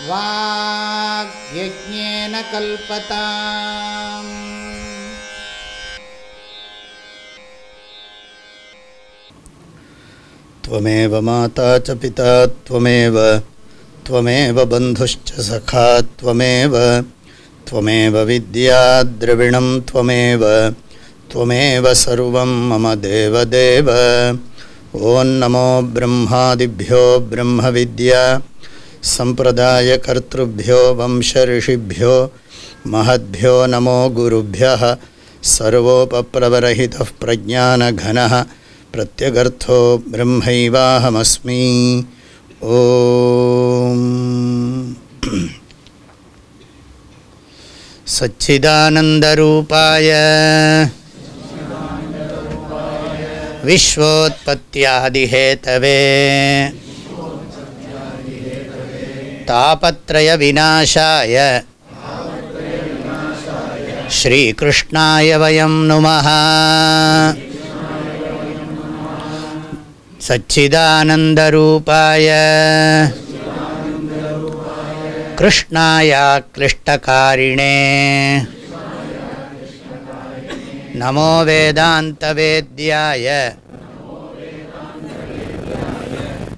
वाग्यज्ञेन कल्पताम्। त्वमेव माता च पिता, त्वमेव त्वमेव बन्धुश्च सखा, त्वमेव त्वमेव विद्या द्रविणं, त्वमेव त्वमेव सर्वं मम देवदेव। ॐ नमो ब्रह्मादिभ्यो ब्रह्मविद्या। सम्प्रदायकर्तृभ्यो वंशऋषिभ्यो महद्भ्यो नमो गुरुभ्यः सर्वोपप्लवरहितः प्रज्ञानघनः प्रत्यगर्थो ब्रह्मैवाहमस्मि। ॐ सच्चिदानन्दरूपाय विश्वोत्पत्त्यादिहेतवे। तापत्रयविनाशाय श्रीकृष्णाय वयं नुमः सच्चिदानन्दरूपाय कृष्णायाक्लिष्टकारिणे नमो वेदान्तवेद्याय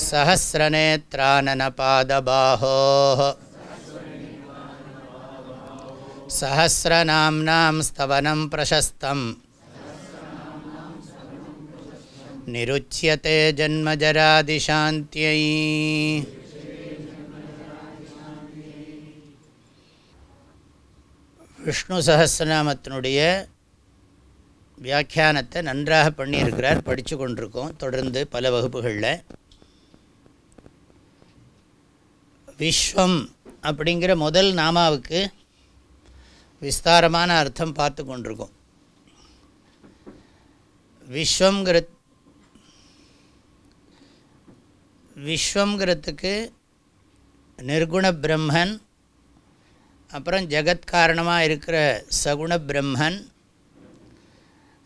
सहस्रनेत्राननपादबाहोः सहस्रनाम्नां स्तवनं प्रशस्तम् निरुच्यते जन्मजरादिशान्त्यै விஷ்ணு சஹஸ்ரநாமத்தினுடைய வியாக்கியானத்தை நன்றாக பண்ணியிருக்கிறார் படித்து கொண்டிருக்கோம் தொடர்ந்து பல வகுப்புகளில் விஸ்வம் அப்படிங்கிற முதல் நாமாவுக்கு விஸ்தாரமான அர்த்தம் பார்த்து கொண்டிருக்கோம். விஸ்வங்கிற விஸ்வங்கிறதுக்கு நிர்குண பிரம்மன் அப்புறம் ஜெகத் காரணமாக இருக்கிற சகுண பிரம்மன்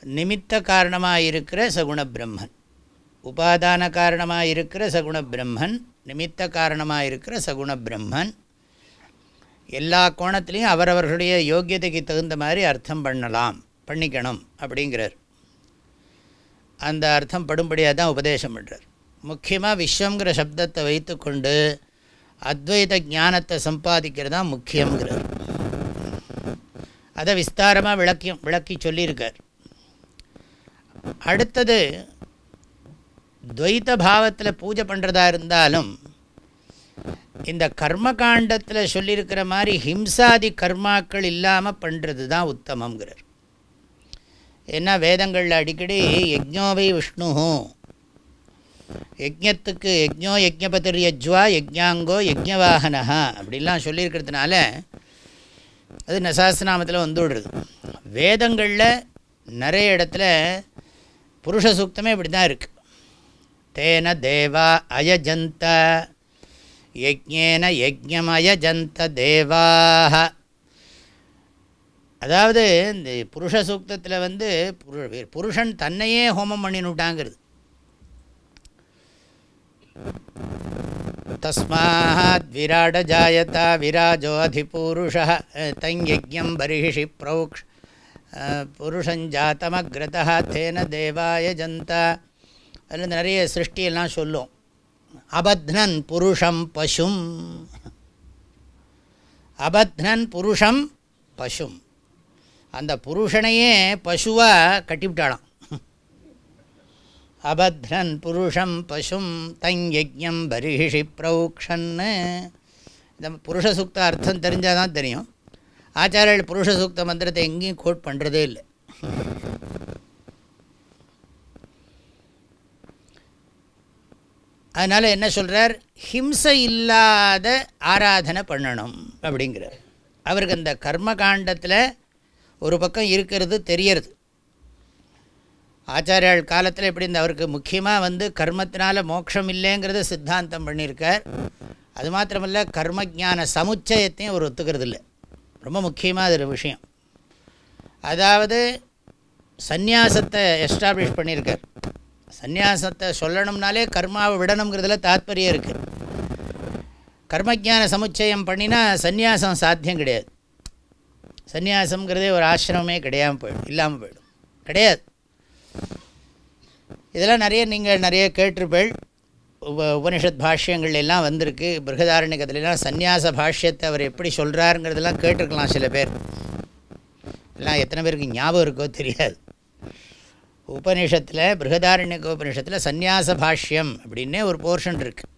நிமித்த காரணமாக இருக்கிற சகுண பிரம்மன் உபாதான காரணமாக இருக்கிற சகுண பிரம்மன் நிமித்த காரணமாக இருக்கிற சகுண பிரம்மன் எல்லா கோணத்துலேயும் அவரவர்களுடைய யோக்கியதைக்கு தகுந்த மாதிரி அர்த்தம் பண்ணலாம் பண்ணிக்கணும் அப்படிங்கிறார். அந்த அர்த்தம் படும்படியாக தான் உபதேசம் பண்ணுறார் முக்கியமாக விஸ்வங்கிற சப்தத்தை வைத்துக்கொண்டு அத்வைத ஞானத்தை சம்பாதிக்கிறது தான் முக்கியங்கிறார் அதை விஸ்தாரமாக விளக்கி விளக்கி சொல்லியிருக்கார். அடுத்தது துவைத்த பாவத்தில் பூஜை பண்ணுறதா இருந்தாலும் இந்த கர்மகாண்டத்தில் சொல்லியிருக்கிற மாதிரி ஹிம்சாதி கர்மாக்கள் இல்லாமல் பண்ணுறது தான் உத்தமங்கிறார் ஏன்னா வேதங்களில் அடிக்கடி யஜ்னோவை விஷ்ணு யஜ்யத்துக்கு யஜ்னோ யஜ்ஞபதிர் யஜ்வா யஜ்ஞாங்கோ யஜ்ஞவாகனஹா அப்படிலாம் சொல்லியிருக்கிறதுனால அது நசாஸ்திரநாமத்தில் வந்து விடுறது. வேதங்களில் நிறைய இடத்துல புருஷ சூக்தமே இப்படி தான் இருக்குது तेन தேவா அயஜந்த யஜ்யேன யஜ்ஞமயஜந்த தேவாக அதாவது இந்த புருஷ சூக்தத்தில் வந்து புருஷன் தன்னையே ஹோமம் பண்ணினுட்டாங்கிறது தஸ்மாத் விராட ஜாயதா விராஜோ அதிபூருஷ தஞ்சம் பரிஷி ப்ரௌக்ஷ் புருஷஞ்சாத்தமக்ரதா தேன தேவாய ஜந்தா। அதில் நிறைய சிருஷ்டியெல்லாம் சொல்லும். அபத்னன் புருஷம் பசும். அபத்னன் புருஷம் பசும். அந்த புருஷனையே பசுவாக கட்டிவிட்டாளாம். அபத்ரன் புருஷம் பசும் தஞ்சம் பரிஷி ப்ரௌக்ஷன்னு. இந்த புருஷ சுக்த அர்த்தம் தெரிஞ்சால் தான் தெரியும். ஆச்சாரியர்கள் புருஷ சுக்த மந்திரத்தை எங்கேயும் கோட் பண்ணுறதே இல்லை. அதனால் என்ன சொல்கிறார் ஹிம்சை இல்லாத ஆராதனை பண்ணணும் அப்படிங்கிறார். அவருக்கு அந்த கர்ம காண்டத்தில் ஒரு பக்கம் இருக்கிறது தெரியறது. ஆச்சாரியால் காலத்தில் எப்படி இந்த அவருக்கு முக்கியமாக வந்து கர்மத்தினால் மோட்சம் இல்லைங்கிறத சித்தாந்தம் பண்ணியிருக்கார். அது மாத்திரமல்ல கர்மஜான சமுச்சயத்தையும் அவர் ஒத்துக்கிறது இல்லை ரொம்ப முக்கியமாக அது ஒரு விஷயம். அதாவது சந்நியாசத்தை எஸ்டாப்ளிஷ் பண்ணியிருக்கார். சந்நியாசத்தை சொல்லணும்னாலே கர்மாவை விடணுங்கிறதுல தாத்பரியம் இருக்குது கர்மஜான சமுச்சயம் பண்ணினா சந்நியாசம் சாத்தியம் கிடையாது. சந்நியாசங்கிறதே ஒரு ஆசிரமே கிடையாமல் போயிடும் இல்லாமல் போயிடும். கிடையாது. இதெல்லாம் நிறைய நீங்கள் நிறைய கேட்டிருப்பேள் உப உபனிஷத் பாஷ்யங்கள்லாம் வந்திருக்கு. பிருகதாரண்யகத்துலாம் சந்நியாச பாஷ்யத்தை அவர் எப்படி சொல்கிறாருங்கிறதெல்லாம் கேட்டிருக்கலாம் சில பேர். எல்லாம் எத்தனை பேருக்கு ஞாபகம் இருக்கோ தெரியாது. உபனிஷத்தில் பிருகதாரண்யக உபனிஷத்தில் சந்நியாச பாஷ்யம் அப்படின்னே ஒரு போர்ஷன் இருக்குது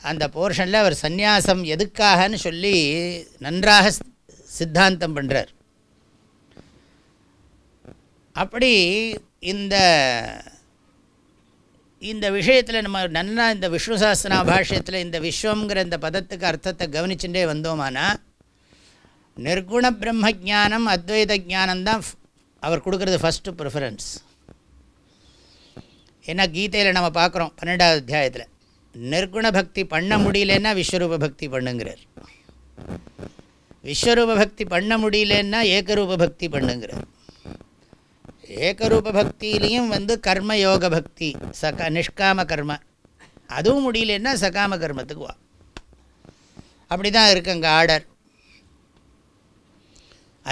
அந்த போர்ஷனில் அவர் சந்நியாசம் எதுக்காகன்னு சொல்லி நன்றாக சித்தாந்தம் பண்ணுறார் அப்படி இந்த இந்த விஷயத்தில் நம்ம நன்னா இந்த விஷ்ணு சாஸ்திரா பாஷ்யத்தில் இந்த விஸ்வங்கிற இந்த பதத்துக்கு அர்த்தத்தை கவனிச்சுட்டே வந்தோமானா நிர்குண பிரம்ம ஜானம் அத்வைத ஜானந்தான் அவர் கொடுக்குறது ஃபஸ்ட்டு ப்ரிஃபரன்ஸ் ஏன்னா கீதையில் நம்ம பார்க்குறோம் பன்னெண்டாவது அத்தியாயத்தில் நிர்குண பக்தி பண்ண முடியலன்னா விஸ்வரூப பக்தி பண்ணுங்கிறார். விஸ்வரூப பக்தி பண்ண முடியலன்னா ஏகரூப பக்தி பண்ணுங்கிறார். ஏகரூப பக்தியிலையும் வந்து கர்ம யோக பக்தி சக நிஷ்காம கர்ம. அதுவும் முடியலன்னா சகாம கர்மத்துக்கு வா. அப்படி தான் இருக்கு அங்கே ஆர்டர்.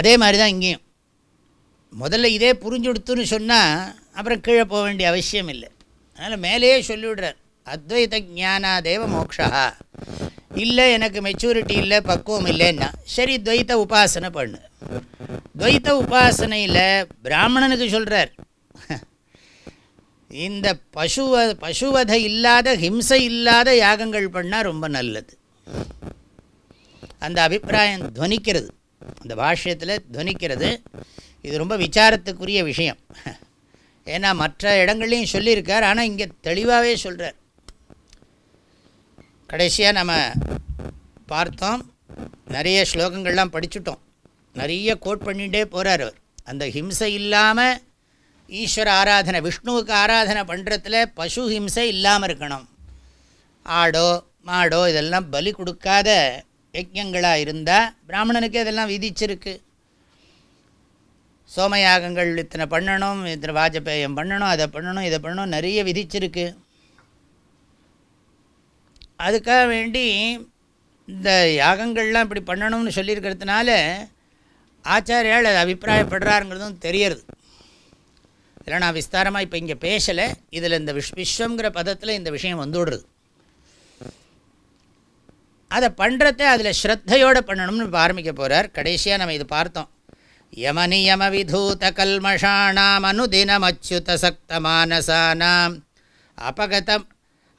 அதே மாதிரி தான் இங்கேயும். முதல்ல இதே புரிஞ்சுடுத்துன்னு சொன்னால் அப்புறம் கீழே போக வேண்டிய அவசியம் இல்லை. அதனால் மேலேயே சொல்லிவிடுறார். அத்வைத ஜானாதேவ மோக்ஷா. இல்லை எனக்கு மெச்சூரிட்டி இல்லை பக்குவம் இல்லைன்னா. சரி துவைத்த உபாசனை பண்ணு. துவைத்த உபாசனையில் பிராமணனுக்கு சொல்கிறார் இந்த பசுவ பசுவதை இல்லாத ஹிம்சை இல்லாத யாகங்கள் பண்ணால் ரொம்ப நல்லது. அந்த அபிப்பிராயம் துவனிக்கிறது. அந்த பாஷ்யத்தில் துவனிக்கிறது. இது ரொம்ப விசாரத்துக்குரிய விஷயம். ஏன்னா மற்ற இடங்கள்லையும் சொல்லியிருக்கார் ஆனால் இங்கே தெளிவாகவே சொல்கிறார் கடைசியாக நம்ம பார்த்தோம் நிறைய ஸ்லோகங்கள்லாம் படிச்சுட்டோம். நிறைய கோட் பண்ணிகிட்டே போகிறார் அவர். அந்த ஹிம்சை இல்லாமல் ஈஸ்வர ஆராதனை விஷ்ணுவுக்கு ஆராதனை பண்ணுறதுல பசு ஹிம்சை இல்லாமல் இருக்கணும். ஆடோ மாடோ இதெல்லாம் பலி கொடுக்காத யஜ்யங்களாக இருந்தால் பிராமணனுக்கு இதெல்லாம் விதிச்சிருக்கு. சோமயாகங்கள் இத்தனை பண்ணணும் இத்தனை வாஜபேயம் பண்ணணும் அதை பண்ணணும் இதை பண்ணணும் நிறைய விதிச்சிருக்கு. அதுக்காக வேண்டி இந்த யாகங்கள்லாம் இப்படி பண்ணணும்னு சொல்லியிருக்கிறதுனால ஆச்சாரியால் அதை அபிப்பிராயப்படுறாருங்கிறதும் தெரியறது இதெல்லாம் நான் விஸ்தாரமாக இப்போ இங்கே பேசலை. இதில் இந்த விஷ் விஸ்வங்கிற பதத்தில் இந்த விஷயம் வந்துவிடுறது. அதை பண்ணுறத அதில் ஸ்ரத்தையோடு பண்ணணும்னு இப்போ ஆரம்பிக்க போகிறார் கடைசியாக நம்ம இது பார்த்தோம். யமனியம விதூத சக்த அபகதம்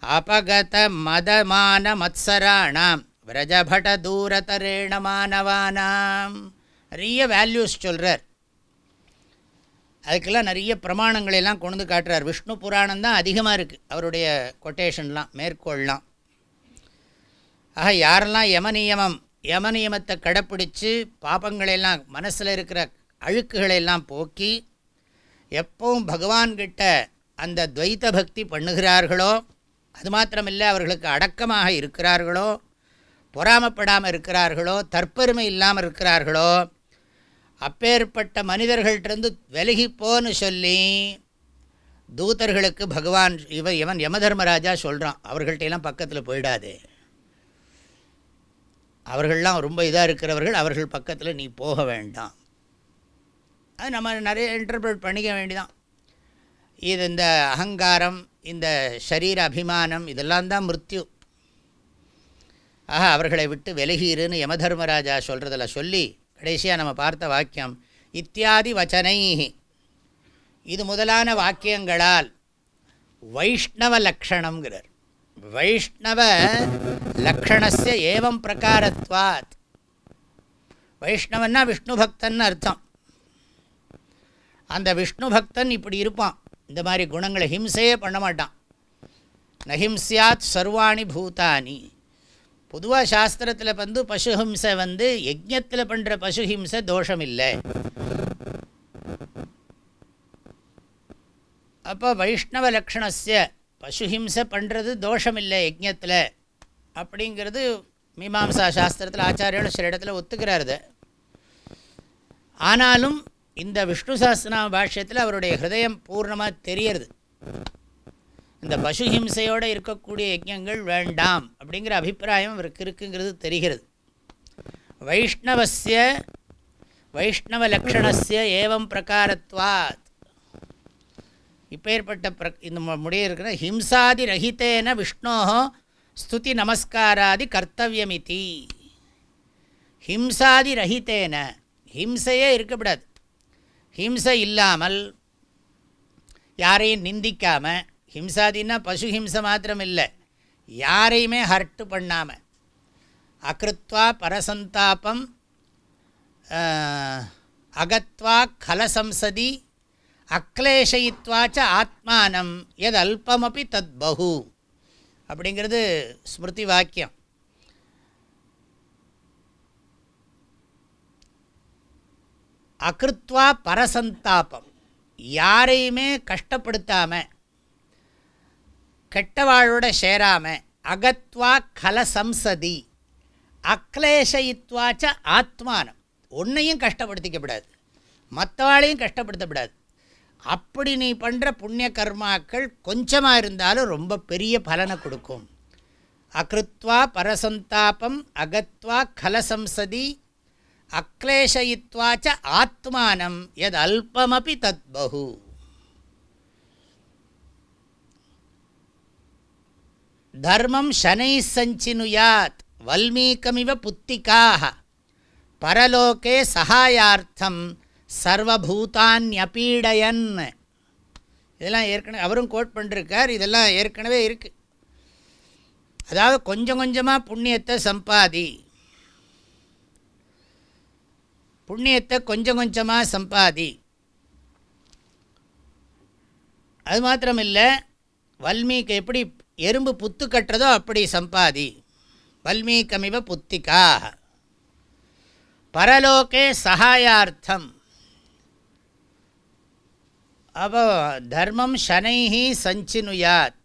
அபகத மதமான மத்சராணாம் விரஜபட தூரதரேண மாணவானாம் நிறைய வேல்யூஸ் சொல்கிறார் அதுக்கெல்லாம் நிறைய பிரமாணங்களெல்லாம் கொண்டு வந்து காட்டுறார். விஷ்ணு புராணம் தான் அதிகமாக இருக்குது அவருடைய கொட்டேஷன்லாம் மேற்கோள்லாம். ஆக யாரெல்லாம் யமநியமம் யமநியமத்தை கடைப்பிடித்து பாப்பங்களெல்லாம் மனசில் இருக்கிற அழுக்குகளெல்லாம் போக்கி எப்பவும் பகவான்கிட்ட அந்த துவைத்த பக்தி பண்ணுகிறார்களோ அது மாத்திரமில்லை அவர்களுக்கு அடக்கமாக இருக்கிறார்களோ பொறாமப்படாமல் இருக்கிறார்களோ தற்பெருமை இல்லாமல் இருக்கிறார்களோ அப்பேற்பட்ட மனிதர்கள்ட்டிருந்து விலகிப்போன்னு சொல்லி தூதர்களுக்கு பகவான் இவன் இவன் யமதர்மராஜா சொல்கிறான் அவர்கள்ட்டெல்லாம் பக்கத்தில் போயிடாதே. அவர்கள்லாம் ரொம்ப இதாக இருக்கிறவர்கள் அவர்கள் பக்கத்தில் நீ போக வேண்டாம். அது நம்ம நிறைய இன்டர்பிரட் பண்ணிக்க வேண்டிதான். இது இந்த அகங்காரம் இந்த சரீர அபிமானம் இதெல்லாம் தான் மிருத்யு. ஆக அவர்களை விட்டு விலகீருன்னு யமதர்மராஜா சொல்கிறதில் சொல்லி கடைசியாக நம்ம பார்த்த வாக்கியம் இத்தியாதி வச்சனை இது முதலான வாக்கியங்களால் வைஷ்ணவ லக்ஷணங்கிறார் வைஷ்ணவ லக்ஷணஸ்ய ஏவம் பிரகாரத்வாத் வைஷ்ணவன்னா விஷ்ணு பக்தன் அர்த்தம். அந்த விஷ்ணு பக்தன் இப்படி இருப்பான். இந்த மாதிரி குணங்களை ஹிம்சையே பண்ண மாட்டான். நஹிம்சியாத் சர்வாணி பூதானி. பொதுவாக சாஸ்திரத்தில் வந்து பசுஹிம்சை வந்து யஜ்யத்தில் பண்ணுற பசுஹிம்சை தோஷம் இல்லை அப்போ வைஷ்ணவ லக்ஷணஸ்ய பசுஹிம்சை பண்ணுறது தோஷம் இல்லை யஜ்யத்தில் அப்படிங்கிறது மீமாம்சா சாஸ்திரத்தில் ஆச்சாரியர்கள் சில இடத்துல ஒத்துக்கிறாரு ஆனாலும் இந்த விஷ்ணு சாஸ்திரநாம பாஷ்யத்தில் அவருடைய ஹிருதயம் பூர்ணமாக தெரியறது. இந்த பசுஹிம்சையோடு இருக்கக்கூடிய யஜ்யங்கள் வேண்டாம் அப்படிங்கிற அபிப்பிராயம் அவருக்கு இருக்குங்கிறது தெரிகிறது. வைஷ்ணவசிய வைஷ்ணவ லக்ஷணஸ்ய ஏவம் பிரகாரத்வாத். இப்பேற்பட்ட பிர இந்த மு- முடிய இருக்கிற ஹிம்சாதி ரஹித்தேன விஷ்ணோ ஸ்துதி நமஸ்காராதி கர்த்தவியமிதி. ஹிம்சாதி ரஹித்தேன ஹிம்சையே இருக்கக்கூடாது ஹிம்சை இல்லாமல் யாரையும் நிந்திக்காமல் ஹிம்சாதின்னா பசு ஹிம்சை மாத்திரம் இல்லை யாரையுமே ஹர்ட்டு பண்ணாமல் அகிருத்வா பரசந்தாபம் அகத்வா கலசம்சதி அக்லேஷயித்வாச்ச ஆத்மானம். எது அல்பமபி தத் பகு அப்படிங்கிறது ஸ்மிருதி வாக்கியம். அகிருத்வா பரசந்தாபம். யாரையுமே கஷ்டப்படுத்தாமல் கெட்டவாழோட சேராமல் அகத்வா கலசம்சதி. அக்லேஷயித்வாச்ச ஆத்மானம். ஒன்றையும் கஷ்டப்படுத்திக்கப்படாது மற்றவாளையும் கஷ்டப்படுத்தப்படாது அப்படி நீ பண்ணுற புண்ணிய கர்மாக்கள் கொஞ்சமாக இருந்தாலும் ரொம்ப பெரிய பலனை கொடுக்கும். அகிருத்வா பரசந்தாபம் அகத்வா கலசம்சதி அக்லேஷயித்வாச்ச ஆத்மானம் எது அல்பமபி தத் பகு தர்மம் சனை சஞ்சினுயாத் வல்மீகமிவ புத்திகாக பரலோகே சகாயார்த்தம் சர்வபூதான்யபீடயன். இதெல்லாம் ஏற்கனவே அவரும் கோட் பண்ணிருக்கார் இதெல்லாம் ஏற்கனவே இருக்குது அதாவது கொஞ்சம் கொஞ்சமாக புண்ணியத்தை சம்பாதி. புண்ணியத்தை கொஞ்சம் கொஞ்சமாக சம்பாதி. அது மாத்திரம் இல்லை எப்படி எறும்பு புத்து கட்டுறதோ அப்படி சம்பாதி. வல்மீகமிவ புத்திகா பரலோகே சகாயார்த்தம். அப்போ தர்மம் சனைஹி சஞ்சினுயாத்.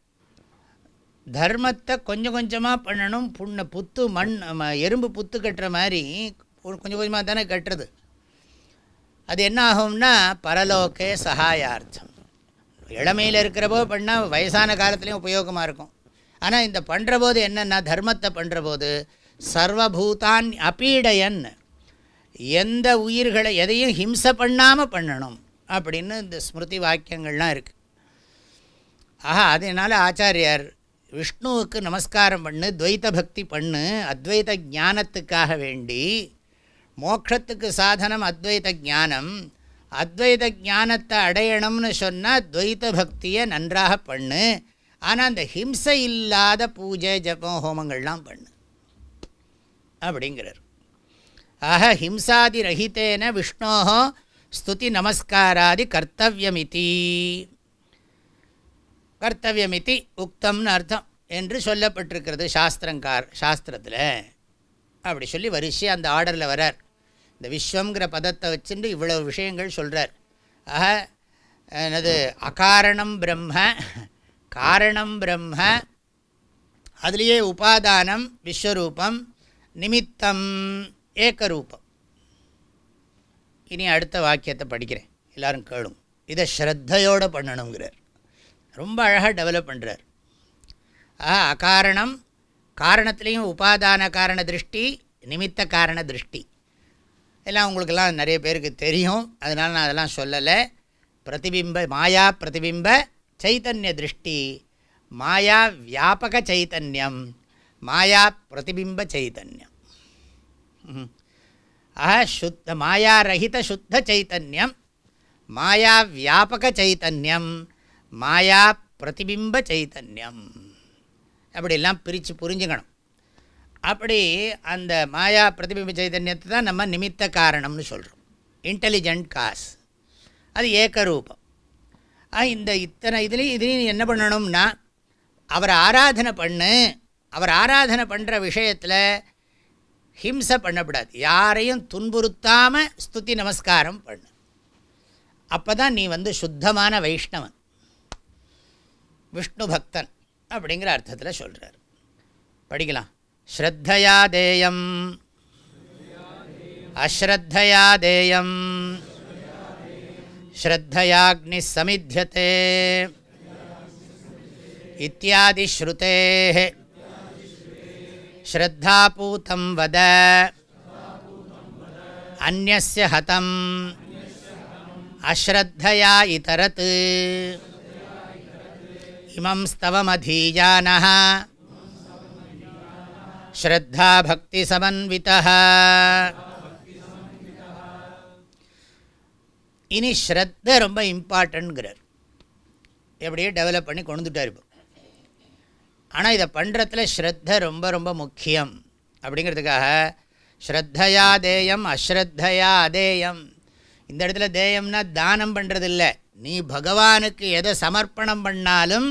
தர்மத்தை கொஞ்சம் கொஞ்சமாக பண்ணணும் புண்ண புத்து மண் ம- எறும்பு புத்து கட்டுற மாதிரி கொஞ்சம் கொஞ்சமாக தானே கட்டுறது. அது என்ன ஆகும்னா பரலோகே சகாயார்த்தம். இளமையில் இருக்கிறப்போ பண்ணால் வயசான காலத்துலேயும் உபயோகமாக இருக்கும். ஆனால் இந்த பண்ணுற போது என்னென்னா தர்மத்தை பண்ணுற போது சர்வபூதான் அபீடயன். எந்த உயிர்களை எதையும் ஹிம்சை பண்ணாமல் பண்ணணும். அப்படின்னு இந்த ஸ்மிருதி வாக்கியங்கள்லாம் இருக்குது ஆஹா அதனால் ஆச்சாரியார் விஷ்ணுவுக்கு நமஸ்காரம் பண்ணு துவைத பக்தி பண்ணு அத்வைத ஞானத்துக்காக வேண்டி மோட்சத்துக்கு சாதனம் அத்வைத ஞானம் அத்வைத ஞானத்தை அடையணும்னு சொன்னால் துவைத பக்தியை நன்றாக பண்ணு ஆனால் அந்த ஹிம்சை இல்லாத பூஜை ஜபம் ஹோமங்கள்லாம் பண்ணு. அப்படிங்கிறார். ஆக ஹிம்சாதி ரஹித்தேன விஷ்ணோ ஸ்துதி நமஸ்காராதி கர்த்தவியமிதி. கர்த்தவியமிதி உக்தம்னு அர்த்தம் என்று சொல்லப்பட்டிருக்கிறது சாஸ்திரங்கார் சாஸ்திரத்தில். அப்படி சொல்லி வரிசையாக அந்த ஆர்டரில் வரார் இந்த விஸ்வங்கிற பதத்தை வச்சுட்டு இவ்வளவு விஷயங்கள் சொல்கிறார் ஆக என்னது அகாரணம் பிரம்ம காரணம் பிரம்ம அதுலேயே உபாதானம் விஸ்வரூபம் நிமித்தம் ஏக்கரூபம். இனி அடுத்த வாக்கியத்தை படிக்கிறேன். எல்லோரும் கேளும். இதை ஸ்ரத்தையோடு பண்ணணுங்கிறார். ரொம்ப அழகாக டெவலப் பண்ணுறார் ஆஹா அகாரணம் காரணத்துலேயும் உபாதான காரண திருஷ்டி நிமித்த காரண திருஷ்டி. எல்லாம் உங்களுக்கெல்லாம் நிறைய பேருக்கு தெரியும். அதனால் நான் அதெல்லாம் சொல்லலை. பிரதிபிம்ப மாயா பிரதிபிம்ப சைத்தன்ய திருஷ்டி. மாயா வியாபக சைத்தன்யம். மாயா பிரதிபிம்ப சைத்தன்யம். ம் ஆஹா சுத்த மாயாரகித சுத்த சைத்தன்யம் மாயா வியாபக சைத்தன்யம் மாயா பிரதிபிம்ப சைத்தன்யம் அப்படிலாம் பிரித்து புரிஞ்சுக்கணும். அப்படி அந்த மாயா பிரதிபிம்ப சைதன்யத்தை தான் நம்ம நிமித்த காரணம்னு சொல்கிறோம் இன்டெலிஜென்ட் காஸ் அது ஏக்கரூபம் ஆ, இந்த இத்தனை இதுலேயும் இதுலேயும் என்ன பண்ணணும்னா அவரை ஆராதனை பண்ணு. அவர் ஆராதனை பண்ணுற விஷயத்தில் ஹிம்சை பண்ணக்கூடாது யாரையும் துன்புறுத்தாமல் ஸ்துதி நமஸ்காரம் பண்ணு. அப்போ தான் நீ வந்து சுத்தமான வைஷ்ணவன். விஷ்ணு பக்தன் அப்படிங்கிற அர்த்தத்தில் சொல்கிறார் படிக்கலாம். ஸ்ரத்தையா தேயம். அஸ்ரத்தையா தேயம். ஸ்ரத்தயாக்னி சமித்தியதே இத்தியாதி ஸ்ருதே ஸ்ரத்தாபூதம் வத அந்நிய ஹதம் அஸ்ரத்தயா இதரத் இமம் ஸ்தவமதீயானः ஸ்ரத்தா பக்தி சமன்வித இனி ஸ்ரத்த ரொம்ப இம்பார்ட்டன்ட்ங்கிறார் எப்படியே டெவலப் பண்ணி கொண்டுட்டார் இப்போ ஆனால் இதை பண்ணுறதுல ஸ்ரத்த ரொம்ப ரொம்ப முக்கியம். அப்படிங்கிறதுக்காக ஸ்ரத்தையா தேயம் அஸ்ரத்தையா அதேயம் இந்த இடத்துல தேயம்னா தானம் பண்ணுறது இல்லை நீ பகவானுக்கு எதை சமர்ப்பணம் பண்ணாலும்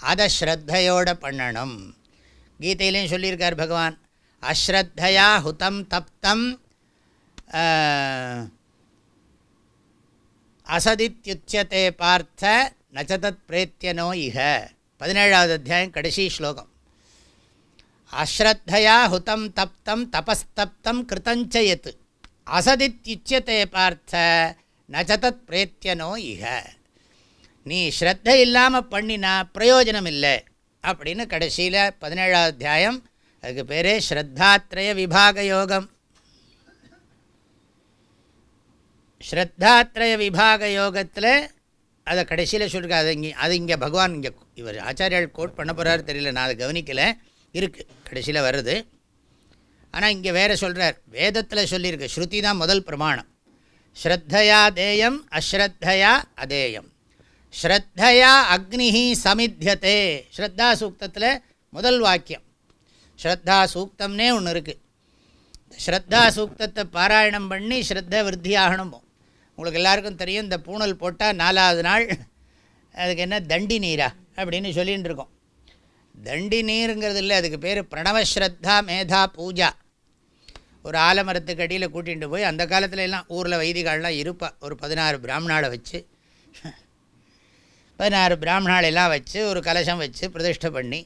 அதை ஸ்ரத்தையோடு பண்ணணும். கீதையிலையும் சொல்லியிருக்கார் பகவான் அஸ்ரத்தையா ஹுதம் தப்தம் அசதித்யுச்சத்தை பார்த்த நச்சதத் பிரேத்தியனோ இக பதினேழாவது அத்தியாயம் கடைசி ஸ்லோகம் அஸ்ரத்தையா ஹுதம் தப்தம் தபஸ்தப்தம் கிருத்தஞ்சயத் அசதித்யுச்சதே பார்த்த நச்சதத் பிரேத்தியனோ இக நீ ஸ்ரத்த இல்லாமல் பண்ணினா பிரயோஜனம் இல்லை அப்படின்னு கடைசியில் பதினேழாவது அத்தியாயம் அதுக்கு பேரே ஸ்ரத்தாத்ரய விபாக யோகம் ஸ்ரத்தாத்ரய விபாக யோகத்தில் அதை கடைசியில் சொல்லிருக்கா அதை இங்கே அது இங்கே பகவான் இங்கே இவர் ஆச்சாரியால் கோட் பண்ண போகிறாரு தெரியல நான் அதை கவனிக்கலை. இருக்குது கடைசியில் வருது. ஆனால் இங்கே வேறு சொல்கிறார் வேதத்தில் சொல்லியிருக்கு ஸ்ருதி தான் முதல் பிரமாணம். ஸ்ரத்தையா தேயம் அஸ்ரத்தையா அதேயம். ஸ்ரத்தையா அக்னிஹி சமித்தியதே. ஸ்ரத்தா சூக்தத்தில் முதல் வாக்கியம். ஸ்ரத்தா சூக்தம்னே ஒன்று இருக்குது ஸ்ரத்தா சூக்தத்தை பாராயணம் பண்ணி ஸ்ரத்த விருத்தி உங்களுக்கு எல்லாருக்கும் தெரியும் இந்த பூணல் போட்டால் நாலாவது நாள் அதுக்கு என்ன தண்டி நீரா அப்படின்னு சொல்லிகிட்டு இருக்கோம். தண்டி நீருங்கிறது இல்லை அதுக்கு பேர் பிரணவஸ்ரத்தா மேதா பூஜா. ஒரு ஆலமரத்துக்கு அடியில் கூட்டிகிட்டு போய் அந்த காலத்துல எல்லாம் ஊரில் வைதிகாலெலாம் இருப்பா ஒரு பதினாறு பிராமணாவை வச்சு. பதினாறு பிராமணாலெல்லாம் வச்சு ஒரு கலசம் வச்சு பிரதிஷ்டை பண்ணி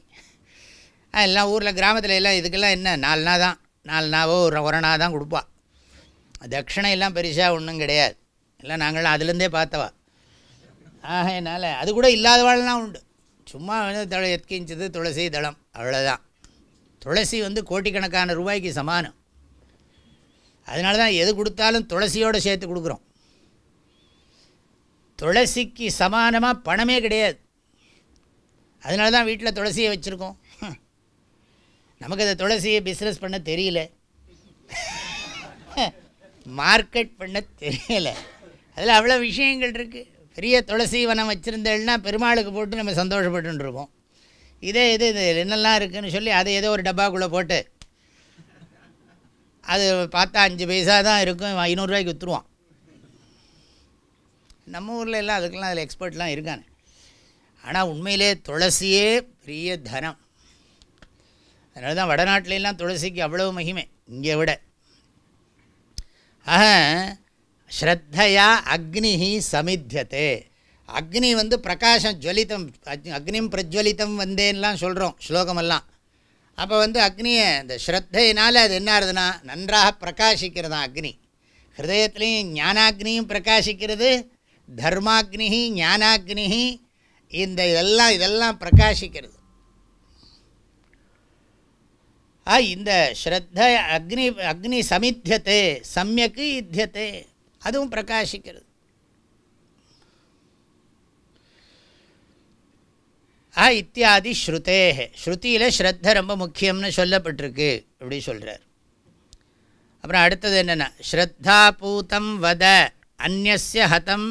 எல்லாம் ஊரில் கிராமத்தில் எல்லாம் இதுக்கெல்லாம் என்ன நாலு நாள் தான் நாலு நாவோ ஒரு ஒரு நாள் தான் கொடுப்பா. தட்சிணையெல்லாம் பெருசாக ஒன்றும் கிடையாது. எல்லாம் நாங்களாம் அதுலேருந்தே பார்த்தவா. ஆக என்னால் அது கூட இல்லாதவாள்லாம் உண்டு. சும்மா வந்து தழ எத்கிஞ்சது துளசி தளம் அவ்வளோதான் துளசி வந்து கோட்டிக்கணக்கான ரூபாய்க்கு சமானம். அதனால தான் எது கொடுத்தாலும் துளசியோடு சேர்த்து கொடுக்குறோம். துளசிக்கு சமானமாக பணமே கிடையாது. அதனால தான் வீட்டில் துளசியை வச்சுருக்கோம். நமக்கு அந்த துளசியை பிஸ்னஸ் பண்ண தெரியல. மார்க்கெட் பண்ண தெரியலை. அதில் அவ்வளோ விஷயங்கள் இருக்குது பெரிய துளசி வனம் வச்சுருந்தேன்னா பெருமாளுக்கு போட்டு நம்ம சந்தோஷப்பட்டுருக்கோம் இதே இது இது என்னெல்லாம் இருக்குதுன்னு சொல்லி அதை ஏதோ ஒரு டப்பாக்குள்ளே போட்டு அது பார்த்தா அஞ்சு பைசா தான் இருக்கும் ஐநூறுரூவாய்க்கு விற்றுருவான் நம்ம ஊரில் எல்லாம் அதுக்கெல்லாம் அதில் எக்ஸ்பர்ட்லாம் இருக்கானே. ஆனால் உண்மையிலே துளசியே பெரிய தனம். அதனால தான் வடநாட்டிலெல்லாம் துளசிக்கு அவ்வளோ மகிமை. இங்கே விட. ஆக ஸ்ரத்தையா அக்னி சமித்தியத்தே அக்னி வந்து பிரகாசம் ஜுவலித்தம் அக்னிம் பிரஜ்வலித்தம் வந்தேன்லாம் சொல்கிறோம் ஸ்லோகமெல்லாம். அப்போ வந்து அக்னியை இந்த ஸ்ரத்தையினால் அது என்ன ஆகுதுன்னா நன்றாக பிரகாசிக்கிறதான் அக்னி. ஹிருதயத்துலேயும் ஞானாக்னியும் பிரகாசிக்கிறது தர்மாக்னி ஞானாக்னி இந்த இதெல்லாம் இதெல்லாம் பிரகாசிக்கிறது. ஆ இந்த ஸ்ரத்த அக்னி அக்னி சமித்தியத்தை சமயக்கு இத்தியத்தை அதுவும் பிரகாசிக்கிறது. ஆ இத்தியாதி ஸ்ருதேகே ஸ்ருதியில் ஸ்ரத்த ரொம்ப முக்கியம்னு சொல்லப்பட்டிருக்கு அப்படி சொல்கிறார் அப்புறம் அடுத்தது என்னென்னா ஸ்ரத்தா பூதம் வத அந்நிய ஹதம்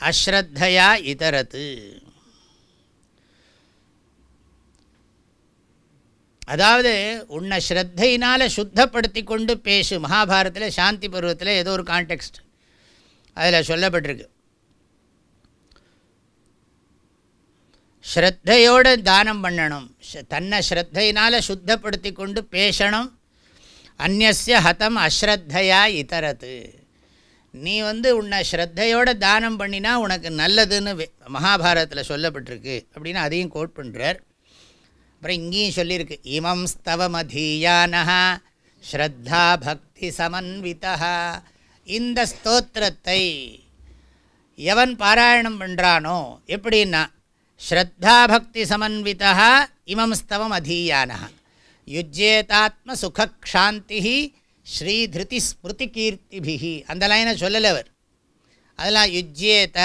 அஸ்ரத்தையா இதரத்து. அதாவது உன்னை ஸ்ரத்தையினால் சுத்தப்படுத்தி கொண்டு பேசு. மகாபாரத்தில் சாந்தி பருவத்தில் ஏதோ ஒரு கான்டெக்ஸ்ட் அதில் சொல்லப்பட்டிருக்கு. ஸ்ரத்தையோடு தானம் பண்ணணும். தன்னை ஸ்ரத்தையினால் சுத்தப்படுத்தி கொண்டு பேசணும். அந்நிய ஹதம் அஸ்ரத்தையா இதரத்து நீ வந்து உன்னை ஸ்ரத்தையோடு தானம் பண்ணினா உனக்கு நல்லதுன்னு மகாபாரதத்தில் சொல்லப்பட்டிருக்கு. அப்படின்னு அதையும் கோட் பண்ணுறார் அப்புறம் இங்கேயும் சொல்லியிருக்கு. இமம் ஸ்தவமதீயானஹா ஸ்ரத்தா பக்தி சமன்விதா இந்த ஸ்தோத்திரத்தை எவன் பாராயணம் பண்ணுறானோ எப்படின்னா ஸ்ரத்தா பக்தி சமன்விதா இமம் ஸ்தவம் அதீயானஹா யுஜ்யேதாத்ம சுகக்ஷாந்தி ஸ்ரீதிருதி ஸ்மிருதி கீர்த்திபிஹி அந்த லைனை சொல்லலை அவர். அதெல்லாம் யுஜ்யேத.